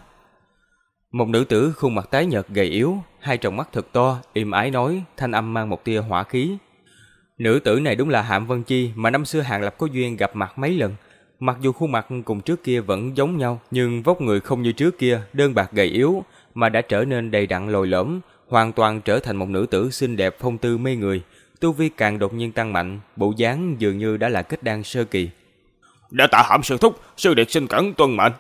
Một nữ tử khuôn mặt tái nhợt gầy yếu, hai tròng mắt thật to, im ái nói, thanh âm mang một tia hỏa khí. Nữ tử này đúng là Hạm Vân Chi mà năm xưa Hàng Lập có duyên gặp mặt mấy lần. Mặc dù khuôn mặt cùng trước kia vẫn giống nhau, nhưng vóc người không như trước kia, đơn bạc gầy yếu, mà đã trở nên đầy đặn lồi lõm, hoàn toàn trở thành một nữ tử xinh đẹp phong tư mê người. Tu vi càng đột nhiên tăng mạnh, bộ dáng dường như đã là kết đan sơ kỳ. Đã tạ hạm sư thúc, sư điệt xin cẩn tuân mệnh.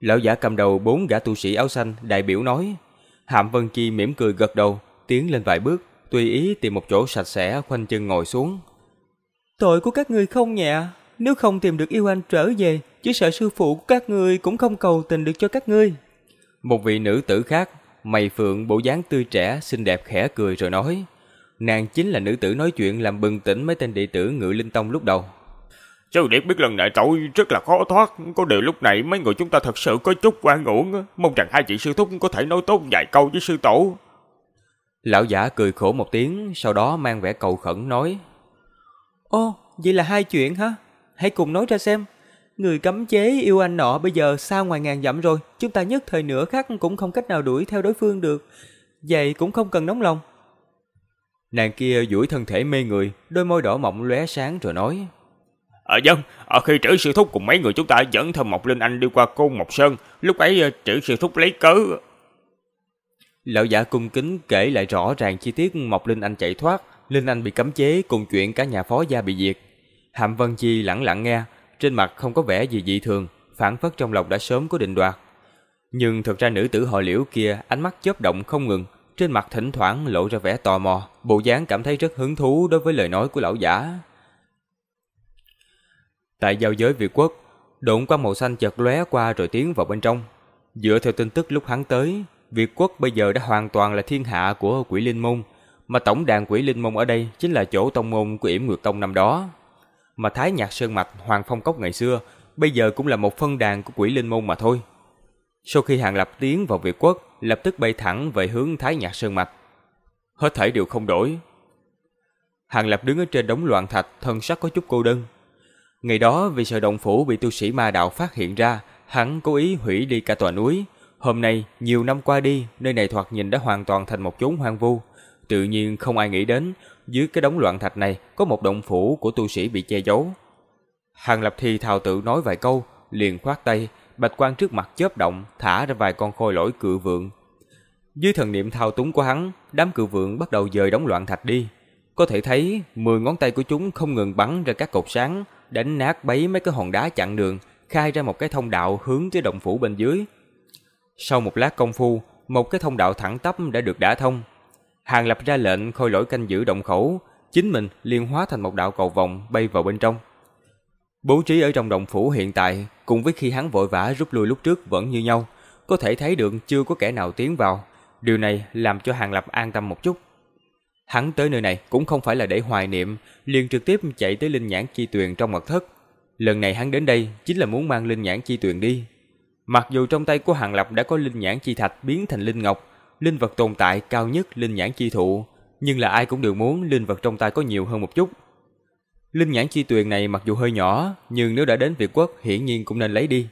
Lão giả cầm đầu bốn gã tu sĩ áo xanh đại biểu nói. Hạm Vân Chi mỉm cười gật đầu, tiến lên vài bước, tùy ý tìm một chỗ sạch sẽ khoanh chân ngồi xuống. Tội của các người không nhẹ, nếu không tìm được yêu anh trở về, chỉ sợ sư phụ của các ngươi cũng không cầu tình được cho các ngươi. Một vị nữ tử khác, mày phượng bộ dáng tươi trẻ, xinh đẹp khẽ cười rồi nói. Nàng chính là nữ tử nói chuyện làm bừng tỉnh mấy tên đệ tử ngự linh tông lúc đầu. Sư điệt biết lần này trội rất là khó thoát, có điều lúc này mấy người chúng ta thật sự có chút quan uổng, mong rằng hai chị sư thúc có thể nói tốt vài câu với sư tổ. Lão giả cười khổ một tiếng, sau đó mang vẻ cầu khẩn nói. Ô, vậy là hai chuyện hả? Hãy cùng nói ra xem. Người cấm chế yêu anh nọ bây giờ xa ngoài ngàn dặm rồi, chúng ta nhất thời nửa khắc cũng không cách nào đuổi theo đối phương được. Vậy cũng không cần nóng lòng. Nàng kia duỗi thân thể mê người, đôi môi đỏ mọng lóe sáng rồi nói. Ờ dân, ở khi trữ sư thúc cùng mấy người chúng ta dẫn theo Mộc Linh Anh đi qua côn Mộc Sơn, lúc ấy trữ sư thúc lấy cớ. Lão giả cung kính kể lại rõ ràng chi tiết Mộc Linh Anh chạy thoát, Linh Anh bị cấm chế cùng chuyện cả nhà phó gia bị diệt. Hàm Vân Chi lặng lặng nghe, trên mặt không có vẻ gì dị thường, phản phất trong lòng đã sớm có định đoạt. Nhưng thật ra nữ tử họ liễu kia ánh mắt chớp động không ngừng, trên mặt thỉnh thoảng lộ ra vẻ tò mò, bộ dáng cảm thấy rất hứng thú đối với lời nói của lão giả. Tại giao giới Việt Quốc, độn quang màu xanh chợt lóe qua rồi tiến vào bên trong. Dựa theo tin tức lúc hắn tới, Việt Quốc bây giờ đã hoàn toàn là thiên hạ của quỷ linh môn, mà tổng đàn quỷ linh môn ở đây chính là chỗ tông môn của yểm nguyệt tông năm đó. Mà Thái Nhạc Sơn Mạch Hoàng Phong Cốc ngày xưa, bây giờ cũng là một phân đàn của quỷ linh môn mà thôi. Sau khi Hàng Lập tiến vào Việt Quốc, lập tức bay thẳng về hướng Thái Nhạc Sơn Mạch. Hết thảy đều không đổi. Hàng Lập đứng ở trên đống loạn thạch, thân sắc có chút cô đơn. Ngày đó vì sợ động phủ bị tu sĩ ma đạo phát hiện ra, hắn cố ý hủy đi cả tòa núi. Hôm nay, nhiều năm qua đi, nơi này thoạt nhìn đã hoàn toàn thành một chốn hoang vu. Tự nhiên không ai nghĩ đến, dưới cái đống loạn thạch này có một động phủ của tu sĩ bị che giấu. Hàng Lập Thi thào tự nói vài câu, liền khoát tay, bạch quan trước mặt chớp động, thả ra vài con khôi lỗi cự vượng. Dưới thần niệm thao túng của hắn, đám cự vượng bắt đầu dời đống loạn thạch đi. Có thể thấy, mười ngón tay của chúng không ngừng bắn ra các cột sáng, đánh nát bấy mấy cái hòn đá chặn đường, khai ra một cái thông đạo hướng tới động phủ bên dưới. Sau một lát công phu, một cái thông đạo thẳng tắp đã được đả thông. Hàng lập ra lệnh khôi lỗi canh giữ động khẩu, chính mình liền hóa thành một đạo cầu vòng bay vào bên trong. Bố trí ở trong động phủ hiện tại, cùng với khi hắn vội vã rút lui lúc trước vẫn như nhau, có thể thấy được chưa có kẻ nào tiến vào. Điều này làm cho Hàng Lập an tâm một chút. Hắn tới nơi này cũng không phải là để hoài niệm, liền trực tiếp chạy tới linh nhãn chi tuyền trong mật thất. Lần này hắn đến đây chính là muốn mang linh nhãn chi tuyền đi. Mặc dù trong tay của Hàng Lập đã có linh nhãn chi thạch biến thành linh ngọc, linh vật tồn tại cao nhất linh nhãn chi thụ, nhưng là ai cũng đều muốn linh vật trong tay có nhiều hơn một chút. Linh nhãn chi tuyền này mặc dù hơi nhỏ, nhưng nếu đã đến Việt quốc hiển nhiên cũng nên lấy đi.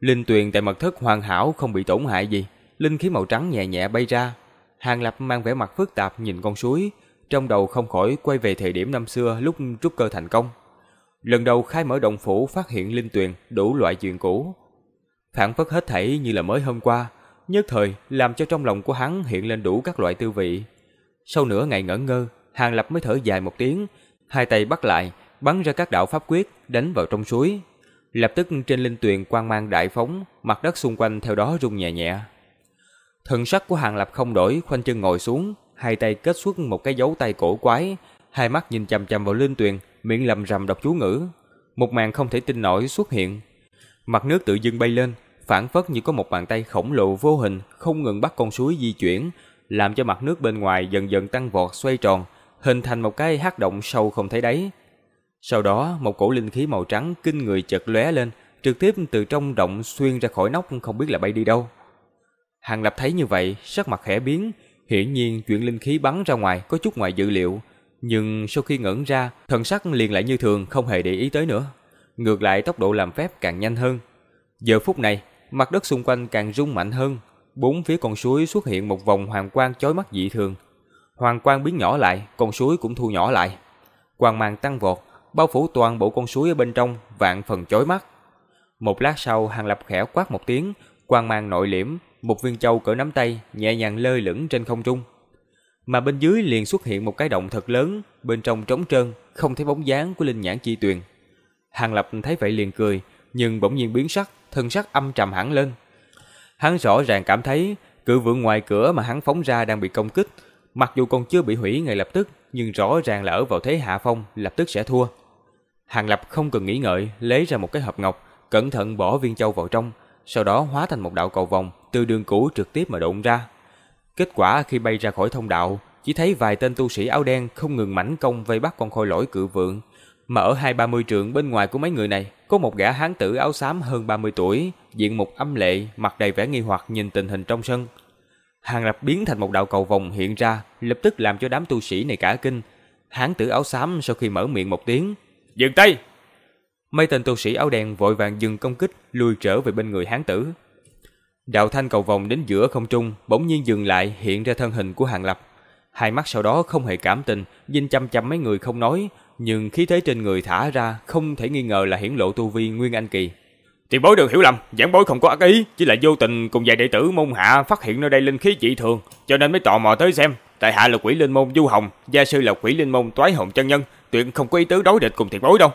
Linh tuyền tại mật thất hoàn hảo không bị tổn hại gì, linh khí màu trắng nhẹ nhẹ bay ra. Hàng Lập mang vẻ mặt phức tạp nhìn con suối, trong đầu không khỏi quay về thời điểm năm xưa lúc trúc cơ thành công. Lần đầu khai mở động phủ phát hiện linh tuyền đủ loại chuyện cũ. Phản phất hết thảy như là mới hôm qua, nhất thời làm cho trong lòng của hắn hiện lên đủ các loại tư vị. Sau nửa ngày ngẩn ngơ, Hàng Lập mới thở dài một tiếng, hai tay bắt lại, bắn ra các đạo pháp quyết đánh vào trong suối. Lập tức trên linh tuyền quang mang đại phóng, mặt đất xung quanh theo đó rung nhẹ nhẹ. Thần sắc của Hàng Lập không đổi, khoanh chân ngồi xuống, hai tay kết xuất một cái dấu tay cổ quái, hai mắt nhìn chằm chằm vào linh tuyền, miệng lầm rầm đọc chú ngữ. Một màn không thể tin nổi xuất hiện. Mặt nước tự dưng bay lên, phản phất như có một bàn tay khổng lồ vô hình không ngừng bắt con suối di chuyển, làm cho mặt nước bên ngoài dần dần tăng vọt xoay tròn, hình thành một cái hắc động sâu không thấy đáy. Sau đó, một cổ linh khí màu trắng kinh người chợt lóe lên, trực tiếp từ trong động xuyên ra khỏi nóc không biết là bay đi đâu. Hàng Lập thấy như vậy, sắc mặt khẽ biến, hiển nhiên chuyện linh khí bắn ra ngoài có chút ngoài dự liệu, nhưng sau khi ngẩn ra, thần sắc liền lại như thường không hề để ý tới nữa. Ngược lại tốc độ làm phép càng nhanh hơn. Giờ phút này, mặt đất xung quanh càng rung mạnh hơn, bốn phía con suối xuất hiện một vòng hoàng quang chói mắt dị thường. Hoàng quang biến nhỏ lại, con suối cũng thu nhỏ lại. Quang mang tăng vọt, bao phủ toàn bộ con suối ở bên trong, vạn phần chói mắt. Một lát sau, Hàng Lập khẽ quát một tiếng, quang mang nội liễm, một viên châu cỡ nắm tay nhẹ nhàng lơ lửng trên không trung. Mà bên dưới liền xuất hiện một cái động thật lớn, bên trong trống trơn, không thấy bóng dáng của linh nhãn chi tuyền. Hàng Lập thấy vậy liền cười, nhưng bỗng nhiên biến sắc, thân sắc âm trầm hẳn lên. Hắn rõ ràng cảm thấy cự vượng ngoài cửa mà hắn phóng ra đang bị công kích, mặc dù còn chưa bị hủy ngay lập tức, nhưng rõ ràng là ở vào thế hạ phong, lập tức sẽ thua. Hàng Lập không cần nghĩ ngợi, lấy ra một cái hộp ngọc, cẩn thận bỏ viên châu vào trong, sau đó hóa thành một đạo cầu vòng từ đường cũ trực tiếp mà đụng ra. Kết quả khi bay ra khỏi thông đạo, chỉ thấy vài tên tu sĩ áo đen không ngừng mảnh công vây bắt con khôi lỗi cự vượng, mà ở hai ba mươi trượng bên ngoài của mấy người này có một gã hán tử áo xám hơn 30 tuổi, diện mục âm lệ, mặt đầy vẻ nghi hoặc nhìn tình hình trong sân. Hàng Lập biến thành một đạo cầu vòng hiện ra, lập tức làm cho đám tu sĩ này cả kinh. Hán tử áo xám sau khi mở miệng một tiếng, "Dừng tay!" Mấy tên tu sĩ áo đen vội vàng dừng công kích, lùi trở về bên người hán tử. Đạo thanh cầu vòng đến giữa không trung, bỗng nhiên dừng lại hiện ra thân hình của Hàng Lập. Hai mắt sau đó không hề cảm tình, nhìn chăm chăm mấy người không nói, nhưng khí thế trên người thả ra không thể nghi ngờ là hiển lộ tu vi Nguyên Anh Kỳ. Tiền bối đừng hiểu lầm, giảng bối không có ác ý, chỉ là vô tình cùng vài đệ tử môn hạ phát hiện nơi đây linh khí dị thường, cho nên mới tò mò tới xem. Tại hạ là quỷ linh môn Du Hồng, gia sư là quỷ linh môn Toái Hồng chân nhân, tuyệt không có ý tứ đối địch cùng tiền bối đâu.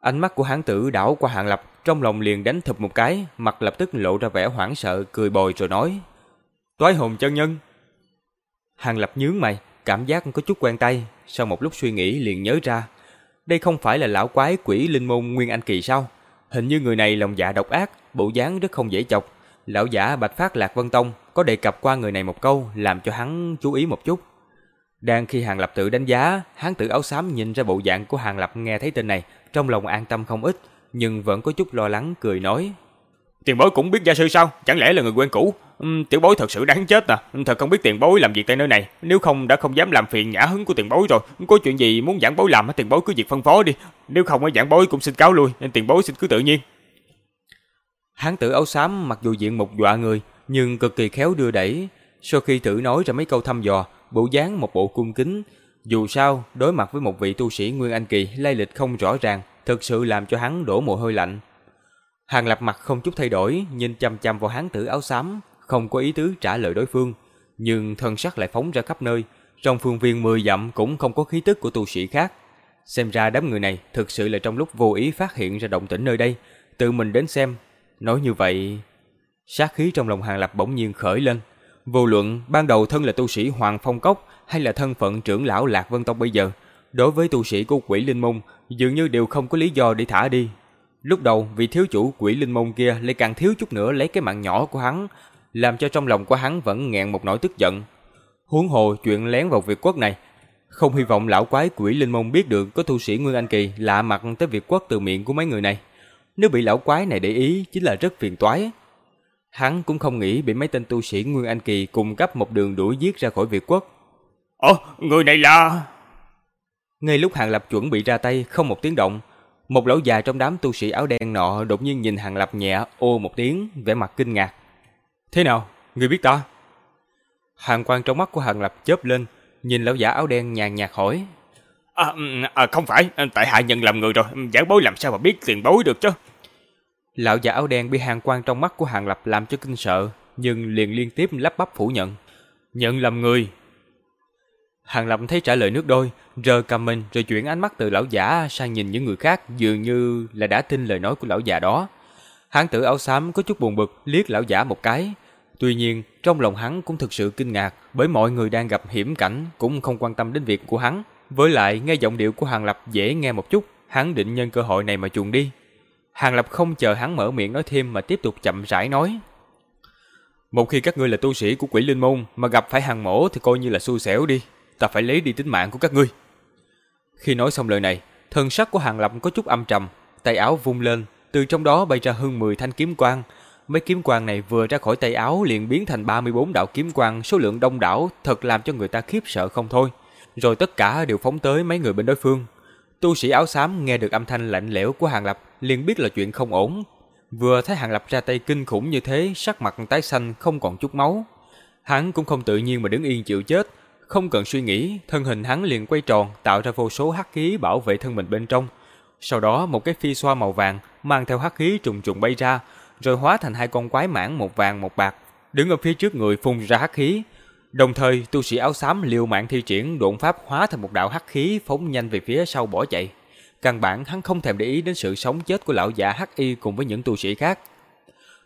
Ánh mắt của hán tử đảo qua Hạng Lập, trong lòng liền đánh thụp một cái, mặt lập tức lộ ra vẻ hoảng sợ, cười bồi rồi nói: "Toái Hồng chân nhân." Hàng Lập nhướng mày, cảm giác có chút quen tay, sau một lúc suy nghĩ liền nhớ ra, đây không phải là lão quái quỷ linh môn Nguyên Anh Kỳ sao? Hình như người này lòng dạ độc ác, bộ dáng rất không dễ chọc. Lão giả Bạch Phát Lạc Vân Tông có đề cập qua người này một câu, làm cho hắn chú ý một chút. Đang khi Hàng Lập tự đánh giá, hắn tử áo xám nhìn ra bộ dạng của Hàng Lập nghe thấy tên này, trong lòng an tâm không ít, nhưng vẫn có chút lo lắng cười nói: "Tiền bối cũng biết gia sư sao? Chẳng lẽ là người quen cũ? tiểu bối thật sự đáng chết à, thật không biết tiền bối làm việc tại nơi này, nếu không đã không dám làm phiền nhã hứng của tiền bối rồi, có chuyện gì muốn giảng bối làm tiền bối cứ việc phân phó đi, nếu không ở giảng bối cũng xin cáo lui, nên tiền bối xin cứ tự nhiên. Hán tử áo xám mặc dù diện một dọa người, nhưng cực kỳ khéo đưa đẩy, sau khi thử nói ra mấy câu thăm dò, bộ dáng một bộ cung kính, dù sao, đối mặt với một vị tu sĩ Nguyên Anh Kỳ lai lịch không rõ ràng, thực sự làm cho hắn đổ mồ hôi lạnh. Hàng lập mặt không chút thay đổi, nhìn chăm chăm vào hán tử áo xám, không có ý tứ trả lời đối phương, nhưng thân sắc lại phóng ra khắp nơi, trong phương viên mười dặm cũng không có khí tức của tu sĩ khác. Xem ra đám người này thực sự là trong lúc vô ý phát hiện ra động tĩnh nơi đây, tự mình đến xem. Nói như vậy... Sát khí trong lòng Hàng Lập bỗng nhiên khởi lên. Vô luận ban đầu thân là tu sĩ Hoàng Phong Cốc hay là thân phận trưởng lão Lạc Vân Tông bây giờ, đối với tu sĩ của quỷ linh môn dường như đều không có lý do để thả đi. Lúc đầu vị thiếu chủ quỷ linh môn kia lại càng thiếu chút nữa lấy cái mạng nhỏ của hắn, làm cho trong lòng của hắn vẫn nghẹn một nỗi tức giận. Huống hồ chuyện lén vào việc quốc này, không hy vọng lão quái quỷ linh môn biết được có tu sĩ Nguyên Anh Kỳ lạ mặt tới việc quốc từ miệng của mấy người này. Nếu bị lão quái này để ý chính là rất phiền toái. Hắn cũng không nghĩ bị mấy tên tu sĩ Nguyên Anh Kỳ cùng cấp một đường đuổi giết ra khỏi Việt quốc. Ồ, người này là... Ngay lúc Hàng Lập chuẩn bị ra tay không một tiếng động, một lão già trong đám tu sĩ áo đen nọ đột nhiên nhìn Hàng Lập nhẹ ô một tiếng, vẻ mặt kinh ngạc. Thế nào, người biết ta? Hàng quang trong mắt của Hàng Lập chớp lên, nhìn lão giả áo đen nhàn nhạt hỏi. À, à không phải, tại hạ nhận lầm người rồi, giả bối làm sao mà biết tiền bối được chứ? Lão giả áo đen bị hàng quang trong mắt của Hàng Lập làm cho kinh sợ, nhưng liền liên tiếp lắp bắp phủ nhận. Nhận lầm người. Hàng Lập thấy trả lời nước đôi, rờ cầm mình rồi chuyển ánh mắt từ lão giả sang nhìn những người khác dường như là đã tin lời nói của lão già đó. Hán tử áo xám có chút buồn bực liếc lão giả một cái. Tuy nhiên, trong lòng hắn cũng thực sự kinh ngạc bởi mọi người đang gặp hiểm cảnh cũng không quan tâm đến việc của hắn. Với lại, nghe giọng điệu của Hàng Lập dễ nghe một chút, hắn định nhân cơ hội này mà chuồn đi. Hàng Lập không chờ hắn mở miệng nói thêm mà tiếp tục chậm rãi nói. Một khi các ngươi là tu sĩ của quỷ linh môn mà gặp phải hàng mổ thì coi như là xui xẻo đi. Ta phải lấy đi tính mạng của các ngươi. Khi nói xong lời này, thần sắc của Hàng Lập có chút âm trầm, tay áo vung lên, từ trong đó bay ra hơn 10 thanh kiếm quang. Mấy kiếm quang này vừa ra khỏi tay áo liền biến thành 34 đạo kiếm quang, số lượng đông đảo thật làm cho người ta khiếp sợ không thôi. Rồi tất cả đều phóng tới mấy người bên đối phương. Tu sĩ áo xám nghe được âm thanh lạnh lẽo của Hàng Lập liền biết là chuyện không ổn. Vừa thấy Hàng Lập ra tay kinh khủng như thế, sắc mặt tái xanh không còn chút máu. Hắn cũng không tự nhiên mà đứng yên chịu chết, không cần suy nghĩ, thân hình hắn liền quay tròn, tạo ra vô số hắc khí bảo vệ thân mình bên trong. Sau đó một cái phi xoa màu vàng mang theo hắc khí trùng trùng bay ra, rồi hóa thành hai con quái mãn một vàng một bạc, đứng ở phía trước người phun ra hắc khí. Đồng thời, tu sĩ áo xám liều mạng thi triển độn pháp hóa thành một đạo hắc khí phóng nhanh về phía sau bỏ chạy. Căn bản hắn không thèm để ý đến sự sống chết của lão giả hắc y cùng với những tu sĩ khác.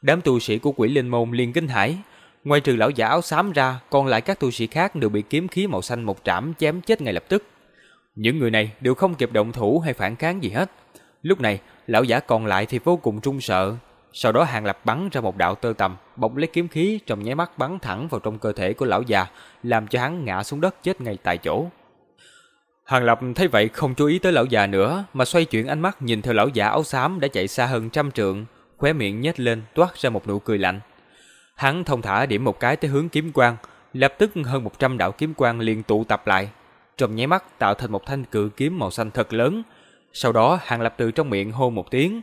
Đám tu sĩ của quỷ linh môn liền kinh hãi, ngoài trừ lão giả áo xám ra, còn lại các tu sĩ khác đều bị kiếm khí màu xanh một trảm chém chết ngay lập tức. Những người này đều không kịp động thủ hay phản kháng gì hết. Lúc này, lão giả còn lại thì vô cùng trung sợ. Sau đó Hàng Lập bắn ra một đạo tơ tầm, bỗng lấy kiếm khí trong nháy mắt bắn thẳng vào trong cơ thể của lão già, làm cho hắn ngã xuống đất chết ngay tại chỗ. Hàng Lập thấy vậy không chú ý tới lão già nữa, mà xoay chuyển ánh mắt nhìn theo lão già áo xám đã chạy xa hơn trăm trượng, khóe miệng nhếch lên toát ra một nụ cười lạnh. Hắn thông thả điểm một cái tới hướng kiếm quang, lập tức hơn 100 đạo kiếm quang liền tụ tập lại, trong nháy mắt tạo thành một thanh cự kiếm màu xanh thật lớn. Sau đó Hàng Lập từ trong miệng hô một tiếng,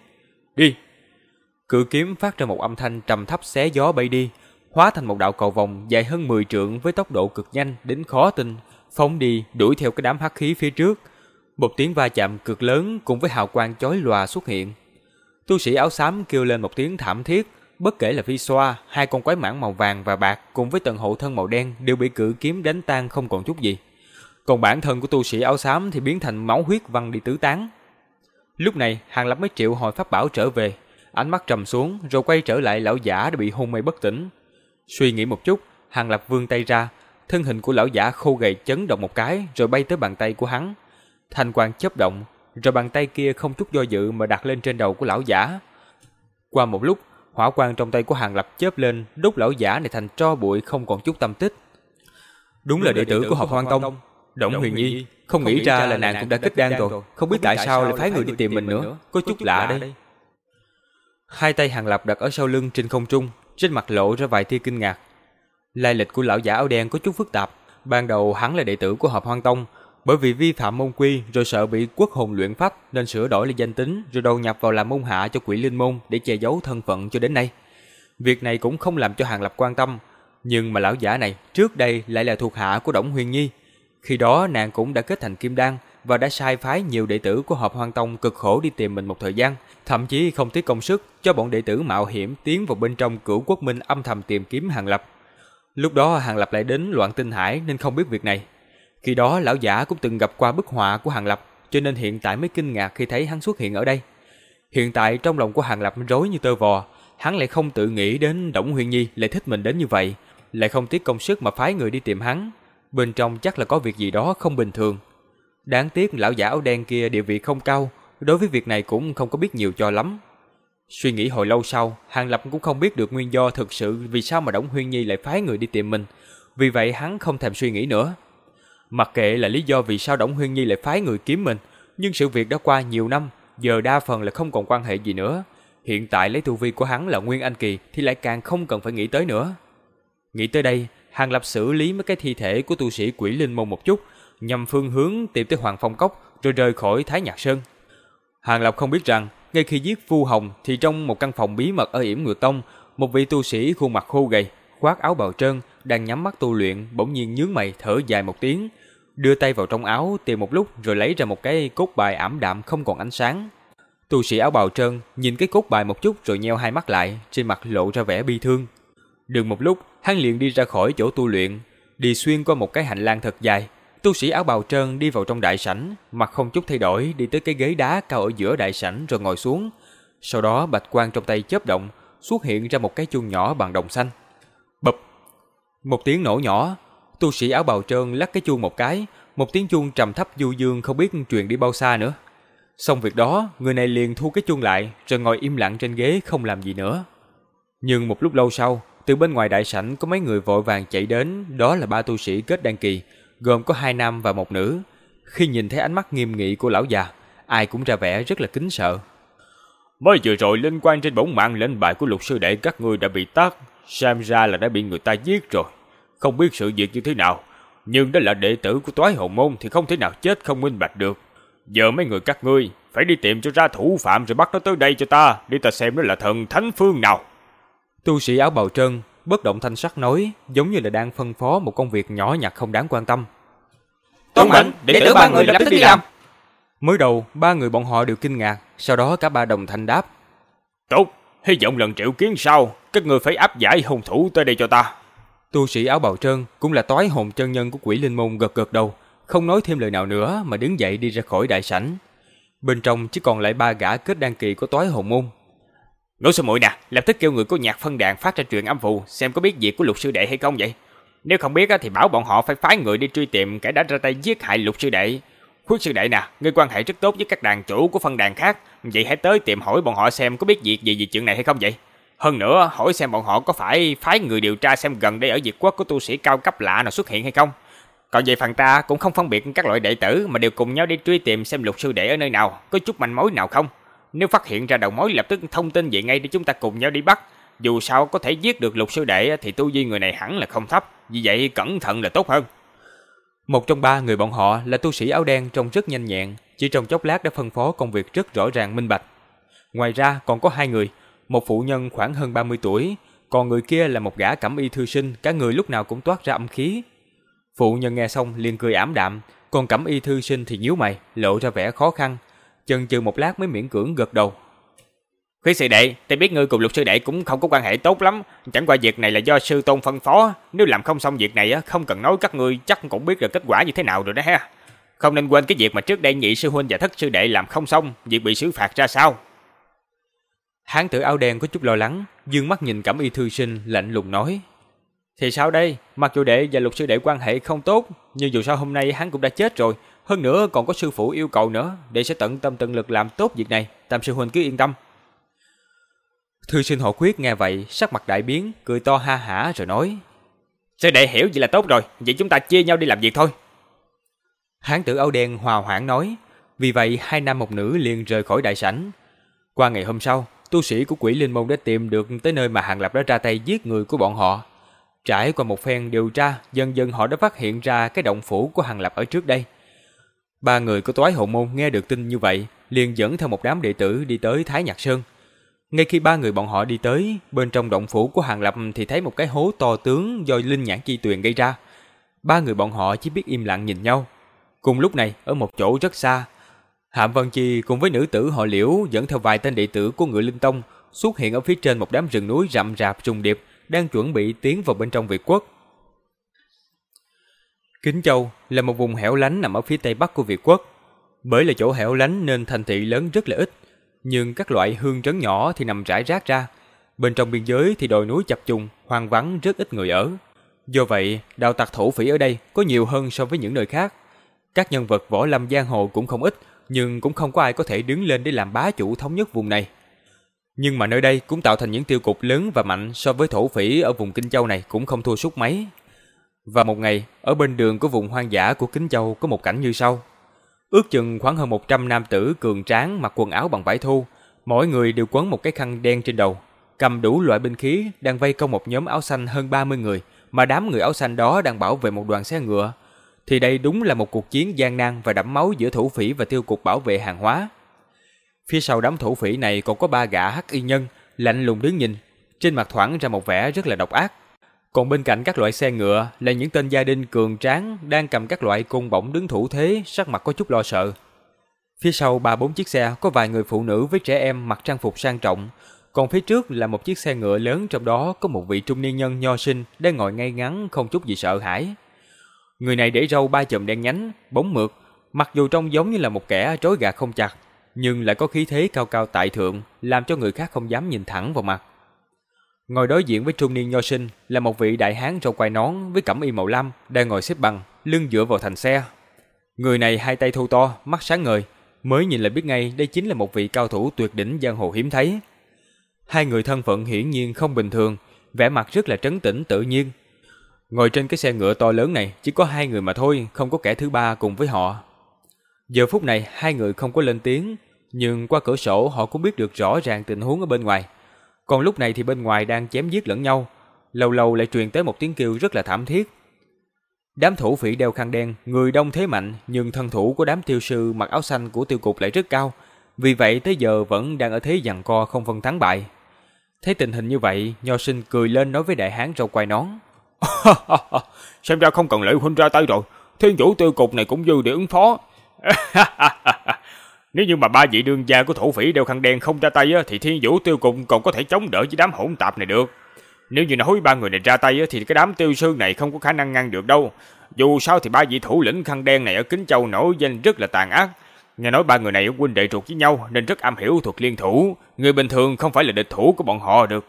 "Đi!" Cự kiếm phát ra một âm thanh trầm thấp xé gió bay đi, hóa thành một đạo cầu vòng dài hơn 10 trượng với tốc độ cực nhanh đến khó tin, phóng đi đuổi theo cái đám hắc khí phía trước. Một tiếng va chạm cực lớn cùng với hào quang chói lòa xuất hiện. Tu sĩ áo xám kêu lên một tiếng thảm thiết, bất kể là phi xoa, hai con quái mãng màu vàng và bạc cùng với tận hộ thân màu đen đều bị cự kiếm đánh tan không còn chút gì. Còn bản thân của tu sĩ áo xám thì biến thành máu huyết văng đi tứ tán. Lúc này, Hàng Lập mới triệu hồi pháp bảo trở về, ánh mắt trầm xuống rồi quay trở lại lão giả đã bị hôn mê bất tỉnh. Suy nghĩ một chút, Hàng Lập vươn tay ra, thân hình của lão giả khô gầy chấn động một cái rồi bay tới bàn tay của hắn. Thanh quang chớp động, rồi bàn tay kia không chút do dự mà đặt lên trên đầu của lão giả. Qua một lúc, hỏa quang trong tay của Hàng Lập chớp lên, đốt lão giả này thành tro bụi không còn chút tâm tích. Đúng, là đệ tử của Hợp Hoang Tông, Động Huyền Nhi, không nghĩ ra là nàng cũng đã kết đan rồi, không biết tại sao lại phái người đi tìm mình nữa, có chút lạ đây. Hai tay Hàng Lập đặt ở sau lưng trên không trung, trên mặt lộ ra vài tia kinh ngạc. Lai lịch của lão giả áo đen có chút phức tạp. Ban đầu hắn là đệ tử của Hợp Hoang Tông, bởi vì vi phạm môn quy rồi sợ bị quốc hồn luyện phách nên sửa đổi lại danh tính rồi đầu nhập vào làm môn hạ cho quỷ linh môn để che giấu thân phận cho đến nay. Việc này cũng không làm cho Hàng Lập quan tâm, nhưng mà lão giả này trước đây lại là thuộc hạ của Đổng Huyền Nhi. Khi đó nàng cũng đã kết thành kim đan và đã sai phái nhiều đệ tử của Hợp Hoang Tông cực khổ đi tìm mình một thời gian, thậm chí không tiếc công sức cho bọn đệ tử mạo hiểm tiến vào bên trong cửu quốc minh âm thầm tìm kiếm Hàng Lập. Lúc đó Hàng Lập lại đến loạn tinh hải nên không biết việc này. Khi đó lão giả cũng từng gặp qua bức họa của Hàng Lập, cho nên hiện tại mới kinh ngạc khi thấy hắn xuất hiện ở đây. Hiện tại trong lòng của Hàng Lập rối như tơ vò, hắn lại không tự nghĩ đến Đổng Huyên Nhi lại thích mình đến như vậy, lại không tiếc công sức mà phái người đi tìm hắn. Bên trong chắc là có việc gì đó không bình thường. Đáng tiếc lão giả áo đen kia địa vị không cao, đối với việc này cũng không có biết nhiều cho lắm. Suy nghĩ hồi lâu sau, Hàng Lập cũng không biết được nguyên do thực sự vì sao mà Đổng Huyên Nhi lại phái người đi tìm mình. Vì vậy hắn không thèm suy nghĩ nữa. Mặc kệ là lý do vì sao Đổng Huyên Nhi lại phái người kiếm mình, nhưng sự việc đã qua nhiều năm, giờ đa phần là không còn quan hệ gì nữa. Hiện tại lấy tu vi của hắn là Nguyên Anh Kỳ thì lại càng không cần phải nghĩ tới nữa. Nghĩ tới đây, Hàng Lập xử lý mấy cái thi thể của tu sĩ quỷ linh môn một chút, nhằm phương hướng tìm tới Hoàng Phong Cốc rồi rời khỏi Thái Nhạc Sơn. Hàng Lập không biết rằng, ngay khi giết Phu Hồng thì trong một căn phòng bí mật ở yểm ngựa tông, một vị tu sĩ khuôn mặt khô gầy, khoác áo bào trơn, đang nhắm mắt tu luyện, bỗng nhiên nhướng mày thở dài một tiếng, đưa tay vào trong áo tìm một lúc rồi lấy ra một cái cốt bài ảm đạm không còn ánh sáng. Tu sĩ áo bào trơn nhìn cái cốt bài một chút rồi nheo hai mắt lại, trên mặt lộ ra vẻ bi thương. Được một lúc, hắn liền đi ra khỏi chỗ tu luyện, đi xuyên qua một cái hành lang thật dài. Tu sĩ áo bào trơn đi vào trong đại sảnh, mặt không chút thay đổi đi tới cái ghế đá cao ở giữa đại sảnh rồi ngồi xuống. Sau đó bạch quang trong tay chớp động, xuất hiện ra một cái chuông nhỏ bằng đồng xanh. Bập! Một tiếng nổ nhỏ, tu sĩ áo bào trơn lắc cái chuông một cái, một tiếng chuông trầm thấp du dương không biết truyền đi bao xa nữa. Xong việc đó, người này liền thu cái chuông lại, rồi ngồi im lặng trên ghế không làm gì nữa. Nhưng một lúc lâu sau, từ bên ngoài đại sảnh có mấy người vội vàng chạy đến, đó là ba tu sĩ kết đăng kỳ, gồm có hai nam và một nữ. Khi nhìn thấy ánh mắt nghiêm nghị của lão già, ai cũng ra vẻ rất là kính sợ. Mới vừa rồi liên quan trên bổng mạng lên bài của lục sư đệ các ngươi đã bị tắt, xem ra là đã bị người ta giết rồi. Không biết sự việc như thế nào, nhưng đó là đệ tử của toái hồn môn thì không thể nào chết không minh bạch được. Giờ mấy người các ngươi phải đi tìm cho ra thủ phạm rồi bắt nó tới đây cho ta, để ta xem nó là thần thánh phương nào. Tu sĩ áo bào trơn, bất động thanh sắc nói, giống như là đang phân phó một công việc nhỏ nhặt không đáng quan tâm. Tuân mệnh, đệ tử ba người lập tức đi làm. Mới đầu, ba người bọn họ đều kinh ngạc, sau đó cả ba đồng thanh đáp. Tốt, hy vọng lần triệu kiến sau, các người phải áp giải hung thủ tới đây cho ta. Tu sĩ áo bào trơn cũng là toái hồn chân nhân của quỷ linh môn gật gật đầu, không nói thêm lời nào nữa mà đứng dậy đi ra khỏi đại sảnh. Bên trong chỉ còn lại ba gã kết đăng kỳ của toái hồn môn. Ngô sư muội nè, lập tức kêu người của nhạc phân đàn phát ra truyền âm phù xem có biết việc của lục sư đệ hay không vậy. Nếu không biết thì bảo bọn họ phải phái người đi truy tìm kẻ đã ra tay giết hại lục sư đệ. Khuyết sư đệ nè, ngươi quan hệ rất tốt với các đàn chủ của phân đàn khác, vậy hãy tới tìm hỏi bọn họ xem có biết việc gì về chuyện này hay không vậy. Hơn nữa, hỏi xem bọn họ có phải phái người điều tra xem gần đây ở Việt Quốc có tu sĩ cao cấp lạ nào xuất hiện hay không. Còn về phần ta cũng không phân biệt các loại đệ tử mà đều cùng nhau đi truy tìm xem lục sư đệ ở nơi nào, có chút manh mối nào không. Nếu phát hiện ra đầu mối lập tức thông tin về ngay để chúng ta cùng nhau đi bắt. Dù sao có thể giết được lục sư đệ thì tu vi người này hẳn là không thấp, vì vậy cẩn thận là tốt hơn. Một trong ba người bọn họ là tu sĩ áo đen trông rất nhanh nhẹn, chỉ trong chốc lát đã phân phó công việc rất rõ ràng minh bạch. Ngoài ra còn có hai người, một phụ nhân khoảng hơn 30 tuổi, còn người kia là một gã cẩm y thư sinh, cả người lúc nào cũng toát ra âm khí. Phụ nhân nghe xong liền cười ảm đạm, còn cẩm y thư sinh thì nhíu mày, lộ ra vẻ khó khăn, chần chừ một lát mới miễn cưỡng gật đầu. Khuyết sư đệ, ta biết ngươi cùng lục sư đệ cũng không có quan hệ tốt lắm, chẳng qua việc này là do sư tôn phân phó, nếu làm không xong việc này không cần nói các ngươi chắc cũng biết được kết quả như thế nào rồi đó ha. Không nên quên cái việc mà trước đây nhị sư huynh và thất sư đệ làm không xong, việc bị xử phạt ra sao. Hán tử áo đen có chút lo lắng, dương mắt nhìn Cẩm Y thư sinh lạnh lùng nói: "Thì sao đây, mặc dù đệ và lục sư đệ quan hệ không tốt, nhưng dù sao hôm nay hắn cũng đã chết rồi, hơn nữa còn có sư phụ yêu cầu nữa, đệ sẽ tận tâm tận lực làm tốt việc này, Tam sư huynh cứ yên tâm." Thư sinh họ quyết nghe vậy, sắc mặt đại biến, cười to ha hả rồi nói: "Sư đệ hiểu vậy là tốt rồi, vậy chúng ta chia nhau đi làm việc thôi." Hán tử áo đen hòa hoãn nói, vì vậy hai nam một nữ liền rời khỏi đại sảnh. Qua ngày hôm sau, tu sĩ của quỷ linh môn đã tìm được tới nơi mà Hàng Lập đã ra tay giết người của bọn họ. Trải qua một phen điều tra, dần dần họ đã phát hiện ra cái động phủ của Hàng Lập ở trước đây. Ba người của toái hộ môn nghe được tin như vậy, liền dẫn theo một đám đệ tử đi tới Thái Nhạc Sơn. Ngay khi ba người bọn họ đi tới, bên trong động phủ của Hàng Lập thì thấy một cái hố to tướng do linh nhãn chi tuyền gây ra. Ba người bọn họ chỉ biết im lặng nhìn nhau. Cùng lúc này, ở một chỗ rất xa, Hàm Văn Chi cùng với nữ tử họ Liễu dẫn theo vài tên đệ tử của Ngự Linh Tông xuất hiện ở phía trên một đám rừng núi rậm rạp trùng điệp đang chuẩn bị tiến vào bên trong Việt quốc. Kính Châu là một vùng hẻo lánh nằm ở phía tây bắc của Việt quốc. Bởi là chỗ hẻo lánh nên thành thị lớn rất là ít, nhưng các loại hương trấn nhỏ thì nằm rải rác ra. Bên trong biên giới thì đồi núi chập trùng, hoang vắng rất ít người ở. Do vậy, đạo tặc thổ phỉ ở đây có nhiều hơn so với những nơi khác. Các nhân vật võ lâm giang hồ cũng không ít, nhưng cũng không có ai có thể đứng lên để làm bá chủ thống nhất vùng này. Nhưng mà nơi đây cũng tạo thành những tiêu cục lớn và mạnh so với thổ phỉ ở vùng Kinh Châu này cũng không thua sút mấy. Và một ngày, ở bên đường của vùng hoang dã của Kinh Châu có một cảnh như sau. Ước chừng khoảng hơn 100 nam tử cường tráng mặc quần áo bằng vải thô, mỗi người đều quấn một cái khăn đen trên đầu, cầm đủ loại binh khí đang vây công một nhóm áo xanh hơn 30 người, mà đám người áo xanh đó đang bảo vệ một đoàn xe ngựa. Thì đây đúng là một cuộc chiến gian nan và đẫm máu giữa thủ phỉ và tiêu cục bảo vệ hàng hóa. Phía sau đám thủ phỉ này còn có ba gã hắc y nhân, lạnh lùng đứng nhìn, trên mặt thoảng ra một vẻ rất là độc ác. Còn bên cạnh các loại xe ngựa là những tên gia đình cường tráng đang cầm các loại cung bổng đứng thủ thế, sắc mặt có chút lo sợ. Phía sau ba bốn chiếc xe có vài người phụ nữ với trẻ em mặc trang phục sang trọng, còn phía trước là một chiếc xe ngựa lớn trong đó có một vị trung niên nhân nho sinh đang ngồi ngay ngắn không chút gì sợ hãi. Người này để râu ba chùm đen nhánh, bóng mượt, mặc dù trông giống như là một kẻ trói gà không chặt, nhưng lại có khí thế cao cao tại thượng, làm cho người khác không dám nhìn thẳng vào mặt. Ngồi đối diện với trung niên nho sinh là một vị đại hán râu quai nón với cẩm y màu lam đang ngồi xếp bằng, lưng dựa vào thành xe. Người này hai tay thô to, mắt sáng ngời, mới nhìn là biết ngay đây chính là một vị cao thủ tuyệt đỉnh giang hồ hiếm thấy. Hai người thân phận hiển nhiên không bình thường, vẻ mặt rất là trấn tĩnh tự nhiên. Ngồi trên cái xe ngựa to lớn này chỉ có hai người mà thôi, không có kẻ thứ ba cùng với họ. Giờ phút này hai người không có lên tiếng, nhưng qua cửa sổ họ cũng biết được rõ ràng tình huống ở bên ngoài. Còn lúc này thì bên ngoài đang chém giết lẫn nhau, lâu lâu lại truyền tới một tiếng kêu rất là thảm thiết. Đám thủ phỉ đeo khăn đen, người đông thế mạnh, nhưng thân thủ của đám tiêu sư mặc áo xanh của tiêu cục lại rất cao, vì vậy tới giờ vẫn đang ở thế giằng co không phân thắng bại. Thấy tình hình như vậy, Nho Sinh cười lên nói với đại hán râu quai nón. Xem ra không cần lệ huynh ra tay rồi, thiên vũ tiêu cục này cũng dư để ứng phó. Nếu như mà ba vị đương gia của thổ phỉ đeo khăn đen không ra tay thì thiên vũ tiêu cục còn có thể chống đỡ với đám hỗn tạp này được. Nếu như nói ba người này ra tay thì cái đám tiêu sư này không có khả năng ngăn được đâu. Dù sao thì ba vị thủ lĩnh khăn đen này ở Kính Châu nổi danh rất là tàn ác. Nghe nói ba người này huynh đệ ruột với nhau nên rất am hiểu thuật liên thủ. Người bình thường không phải là địch thủ của bọn họ được.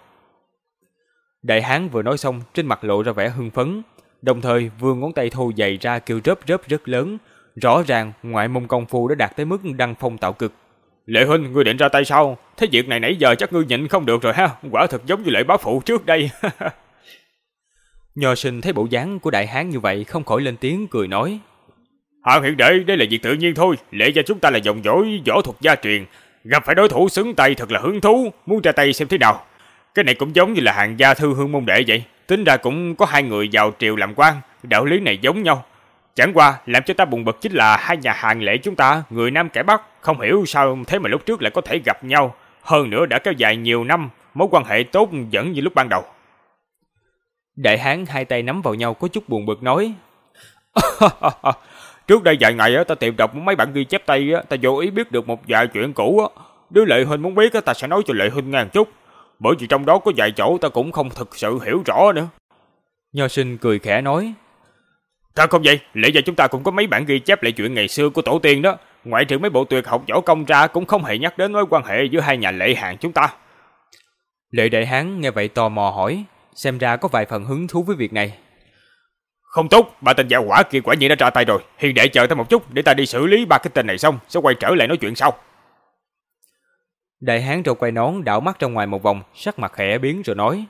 Đại hán vừa nói xong trên mặt lộ ra vẻ hưng phấn. Đồng thời vươn ngón tay thô dày ra kêu rớp rớp rất lớn. Rõ ràng ngoại môn công phu đã đạt tới mức đăng phong tạo cực. Lệ huynh, ngươi định ra tay sao? Thế việc này nãy giờ chắc ngươi nhịn không được rồi ha. Quả thật giống như lệ bá phụ trước đây. Nho sinh thấy bộ dáng của đại hán như vậy không khỏi lên tiếng cười nói. Hạ hiện đệ, đây là việc tự nhiên thôi. Lệ gia chúng ta là dòng dõi võ thuật gia truyền. Gặp phải đối thủ xứng tay thật là hứng thú. Muốn ra tay xem thế nào. Cái này cũng giống như là hàng gia thư hương môn đệ vậy. Tính ra cũng có hai người vào triều làm quan. Đạo lý này giống nhau. Chẳng qua làm cho ta buồn bực chính là hai nhà hàng lệ chúng ta, người Nam kẻ Bắc, không hiểu sao thế mà lúc trước lại có thể gặp nhau. Hơn nữa đã kéo dài nhiều năm, mối quan hệ tốt vẫn như lúc ban đầu. Đại hán hai tay nắm vào nhau có chút buồn bực nói. Trước đây vài ngày ta tìm đọc mấy bản ghi chép tay, ta vô ý biết được một vài chuyện cũ. Đứa Lệ Huynh muốn biết ta sẽ nói cho Lệ Huynh nghe chút. Bởi vì trong đó có vài chỗ ta cũng không thực sự hiểu rõ nữa. Nho sinh cười khẽ nói. Thật không vậy, lẽ ra chúng ta cũng có mấy bản ghi chép lại chuyện ngày xưa của tổ tiên đó. Ngoại trừ mấy bộ tuyệt học võ công ra cũng không hề nhắc đến mối quan hệ giữa hai nhà lệ hàng chúng ta. Lệ đại hán nghe vậy tò mò hỏi, xem ra có vài phần hứng thú với việc này. Không tốt, bà tên giả quả kia quả nhiên đã ra tay rồi. Hiền đệ chờ ta một chút để ta đi xử lý ba cái tên này xong, sẽ quay trở lại nói chuyện sau. Đại hán râu quay nón đảo mắt ra ngoài một vòng, sắc mặt khẽ biến rồi nói.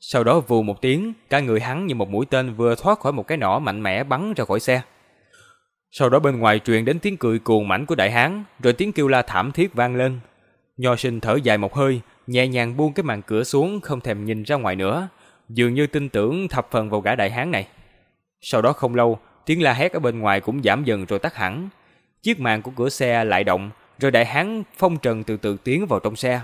Sau đó vù một tiếng, cả người hắn như một mũi tên vừa thoát khỏi một cái nỏ mạnh mẽ bắn ra khỏi xe. Sau đó bên ngoài truyền đến tiếng cười cuồng mảnh của đại hán, rồi tiếng kêu la thảm thiết vang lên. Nho sinh thở dài một hơi, nhẹ nhàng buông cái màn cửa xuống không thèm nhìn ra ngoài nữa, dường như tin tưởng thập phần vào gã đại hán này. Sau đó không lâu, tiếng la hét ở bên ngoài cũng giảm dần rồi tắt hẳn. Chiếc màn của cửa xe lại động, rồi đại hán phong trần từ từ tiến vào trong xe.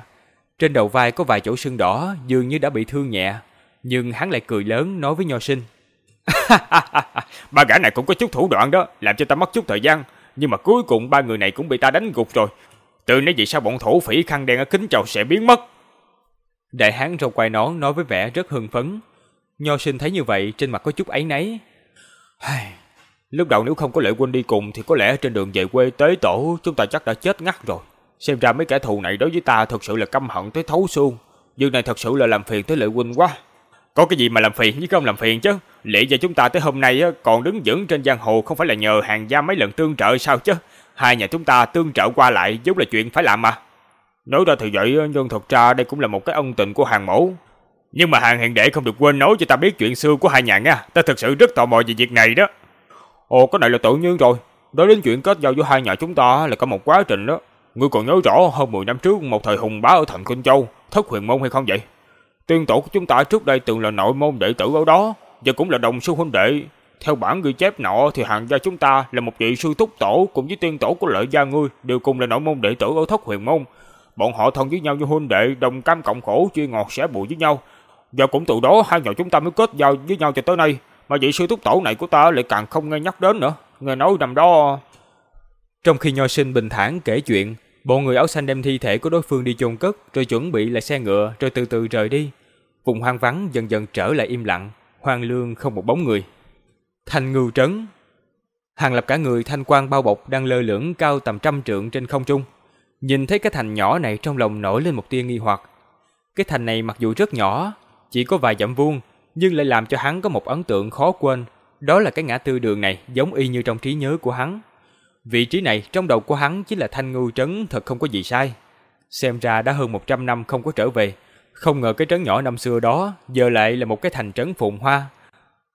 Trên đầu vai có vài chỗ sưng đỏ, dường như đã bị thương nhẹ, nhưng hắn lại cười lớn nói với Nho Sinh. ba gã này cũng có chút thủ đoạn đó, làm cho ta mất chút thời gian, nhưng mà cuối cùng ba người này cũng bị ta đánh gục rồi. Từ nãy vậy sao bọn thổ phỉ khăn đen ở kính trầu sẽ biến mất? Đại hán râu quai nón nói với vẻ rất hưng phấn. Nho Sinh thấy như vậy trên mặt có chút áy náy. Lúc đầu nếu không có lệ quân đi cùng thì có lẽ trên đường về quê tế tổ chúng ta chắc đã chết ngắt rồi. Xem ra mấy kẻ thù này đối với ta thật sự là căm hận tới thấu xương. Dương này thật sự là làm phiền tới Lệ quân quá. Có cái gì mà làm phiền chứ không làm phiền chứ? Lệ gia chúng ta tới hôm nay còn đứng vững trên giang hồ không phải là nhờ hàng gia mấy lần tương trợ sao chứ? Hai nhà chúng ta tương trợ qua lại giống là chuyện phải làm mà. Nói ra thì vậy, nhưng thật ra đây cũng là một cái ân tình của hàng mẫu. Nhưng mà hàng hiện đệ không được quên nói cho ta biết chuyện xưa của hai nhà nha. Ta thật sự rất tò mò về việc này đó. Ồ, cái này là tự nhiên rồi. Đối đến chuyện kết giao giữa hai nhà chúng ta là cả một quá trình đó. Ngươi còn nhớ rõ hơn 10 năm trước một thời hùng bá ở thành Kinh Châu, thất huyền môn hay không vậy? Tiên tổ của chúng ta trước đây từng là nội môn đệ tử ở đó, và cũng là đồng sư huynh đệ. Theo bản ghi chép nọ thì hàng gia chúng ta là một vị sư thúc tổ cùng với tiên tổ của lợi gia ngươi đều cùng là nội môn đệ tử ở thất huyền môn. Bọn họ thân với nhau như huynh đệ, đồng cam cộng khổ, chia ngọt sẻ bùi với nhau. Và cũng từ đó hai nhà chúng ta mới kết giao với nhau cho tới nay. Mà vị sư thúc tổ này của ta lại càng không nghe nhắc đến nữa. Nghe nói năm đó... Trong khi nho sinh bình thản kể chuyện, bộ người áo xanh đem thi thể của đối phương đi chôn cất, rồi chuẩn bị lại xe ngựa, rồi từ từ rời đi. Vùng hoang vắng dần dần trở lại im lặng, hoang lương không một bóng người. Thành ngưu trấn Hàng lập cả người thanh quang bao bọc đang lơ lửng cao tầm trăm trượng trên không trung. Nhìn thấy cái thành nhỏ này trong lòng nổi lên một tia nghi hoặc. Cái thành này mặc dù rất nhỏ, chỉ có vài dặm vuông, nhưng lại làm cho hắn có một ấn tượng khó quên. Đó là cái ngã tư đường này giống y như trong trí nhớ của hắn. Vị trí này trong đầu của hắn chính là thanh ngưu trấn thật không có gì sai. Xem ra đã hơn 100 năm không có trở về. Không ngờ cái trấn nhỏ năm xưa đó giờ lại là một cái thành trấn phồn hoa.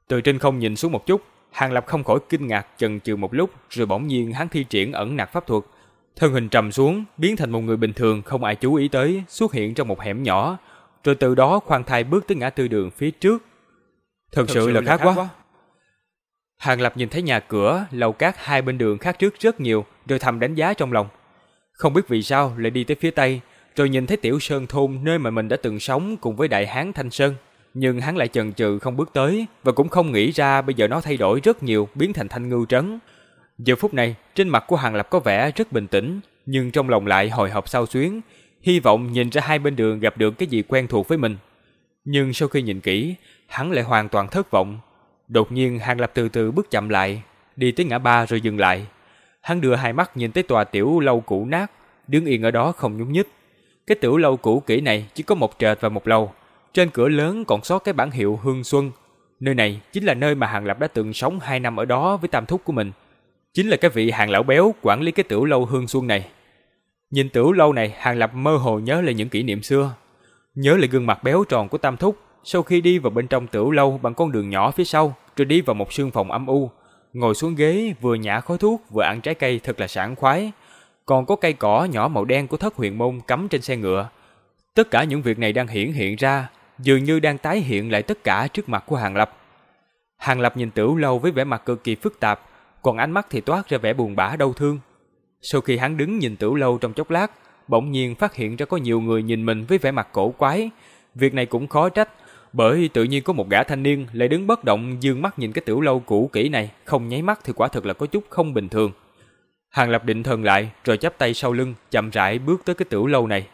Từ trên không nhìn xuống một chút, Hàng Lập không khỏi kinh ngạc chần chừ một lúc rồi bỗng nhiên hắn thi triển ẩn nặc pháp thuật. Thân hình trầm xuống, biến thành một người bình thường không ai chú ý tới, xuất hiện trong một hẻm nhỏ, rồi từ đó khoan thai bước tới ngã tư đường phía trước. Thật, sự, là khác quá. quá. Hàng Lập nhìn thấy nhà cửa, lầu cát hai bên đường khác trước rất nhiều, rồi thầm đánh giá trong lòng. Không biết vì sao lại đi tới phía tây, rồi nhìn thấy tiểu sơn thôn nơi mà mình đã từng sống cùng với đại hán Thanh Sơn. Nhưng hắn lại chần chừ không bước tới, và cũng không nghĩ ra bây giờ nó thay đổi rất nhiều, biến thành thanh ngưu trấn. Giờ phút này, trên mặt của Hàng Lập có vẻ rất bình tĩnh, nhưng trong lòng lại hồi hộp sao xuyến, hy vọng nhìn ra hai bên đường gặp được cái gì quen thuộc với mình. Nhưng sau khi nhìn kỹ, hắn lại hoàn toàn thất vọng, Đột nhiên Hàng Lập từ từ bước chậm lại, đi tới ngã ba rồi dừng lại. Hắn đưa hai mắt nhìn tới tòa tiểu lâu cũ nát, đứng yên ở đó không nhúc nhích. Cái tiểu lâu cũ kỹ này chỉ có một trệt và một lầu. Trên cửa lớn còn sót cái bản hiệu Hương Xuân. Nơi này chính là nơi mà Hàng Lập đã từng sống hai năm ở đó với tam thúc của mình. Chính là cái vị hàng lão béo quản lý cái tiểu lâu Hương Xuân này. Nhìn tiểu lâu này, Hàng Lập mơ hồ nhớ lại những kỷ niệm xưa. Nhớ lại gương mặt béo tròn của tam thúc sau khi đi vào bên trong tiểu lâu bằng con đường nhỏ phía sau, rồi đi vào một sương phòng âm u, ngồi xuống ghế vừa nhả khói thuốc vừa ăn trái cây thật là sảng khoái. Còn có cây cỏ nhỏ màu đen của thất huyền môn cắm trên xe ngựa. Tất cả những việc này đang hiển hiện ra, dường như đang tái hiện lại tất cả trước mặt của Hàng Lập. Hàng Lập nhìn tiểu lâu với vẻ mặt cực kỳ phức tạp, còn ánh mắt thì toát ra vẻ buồn bã đau thương. Sau khi hắn đứng nhìn tiểu lâu trong chốc lát, bỗng nhiên phát hiện ra có nhiều người nhìn mình với vẻ mặt cổ quái. Việc này cũng khó trách, bởi tự nhiên có một gã thanh niên lại đứng bất động dương mắt nhìn cái tiểu lâu cũ kỹ này, không nháy mắt thì quả thực là có chút không bình thường. Hàng Lập định thần lại, rồi chắp tay sau lưng, chậm rãi bước tới cái tiểu lâu này.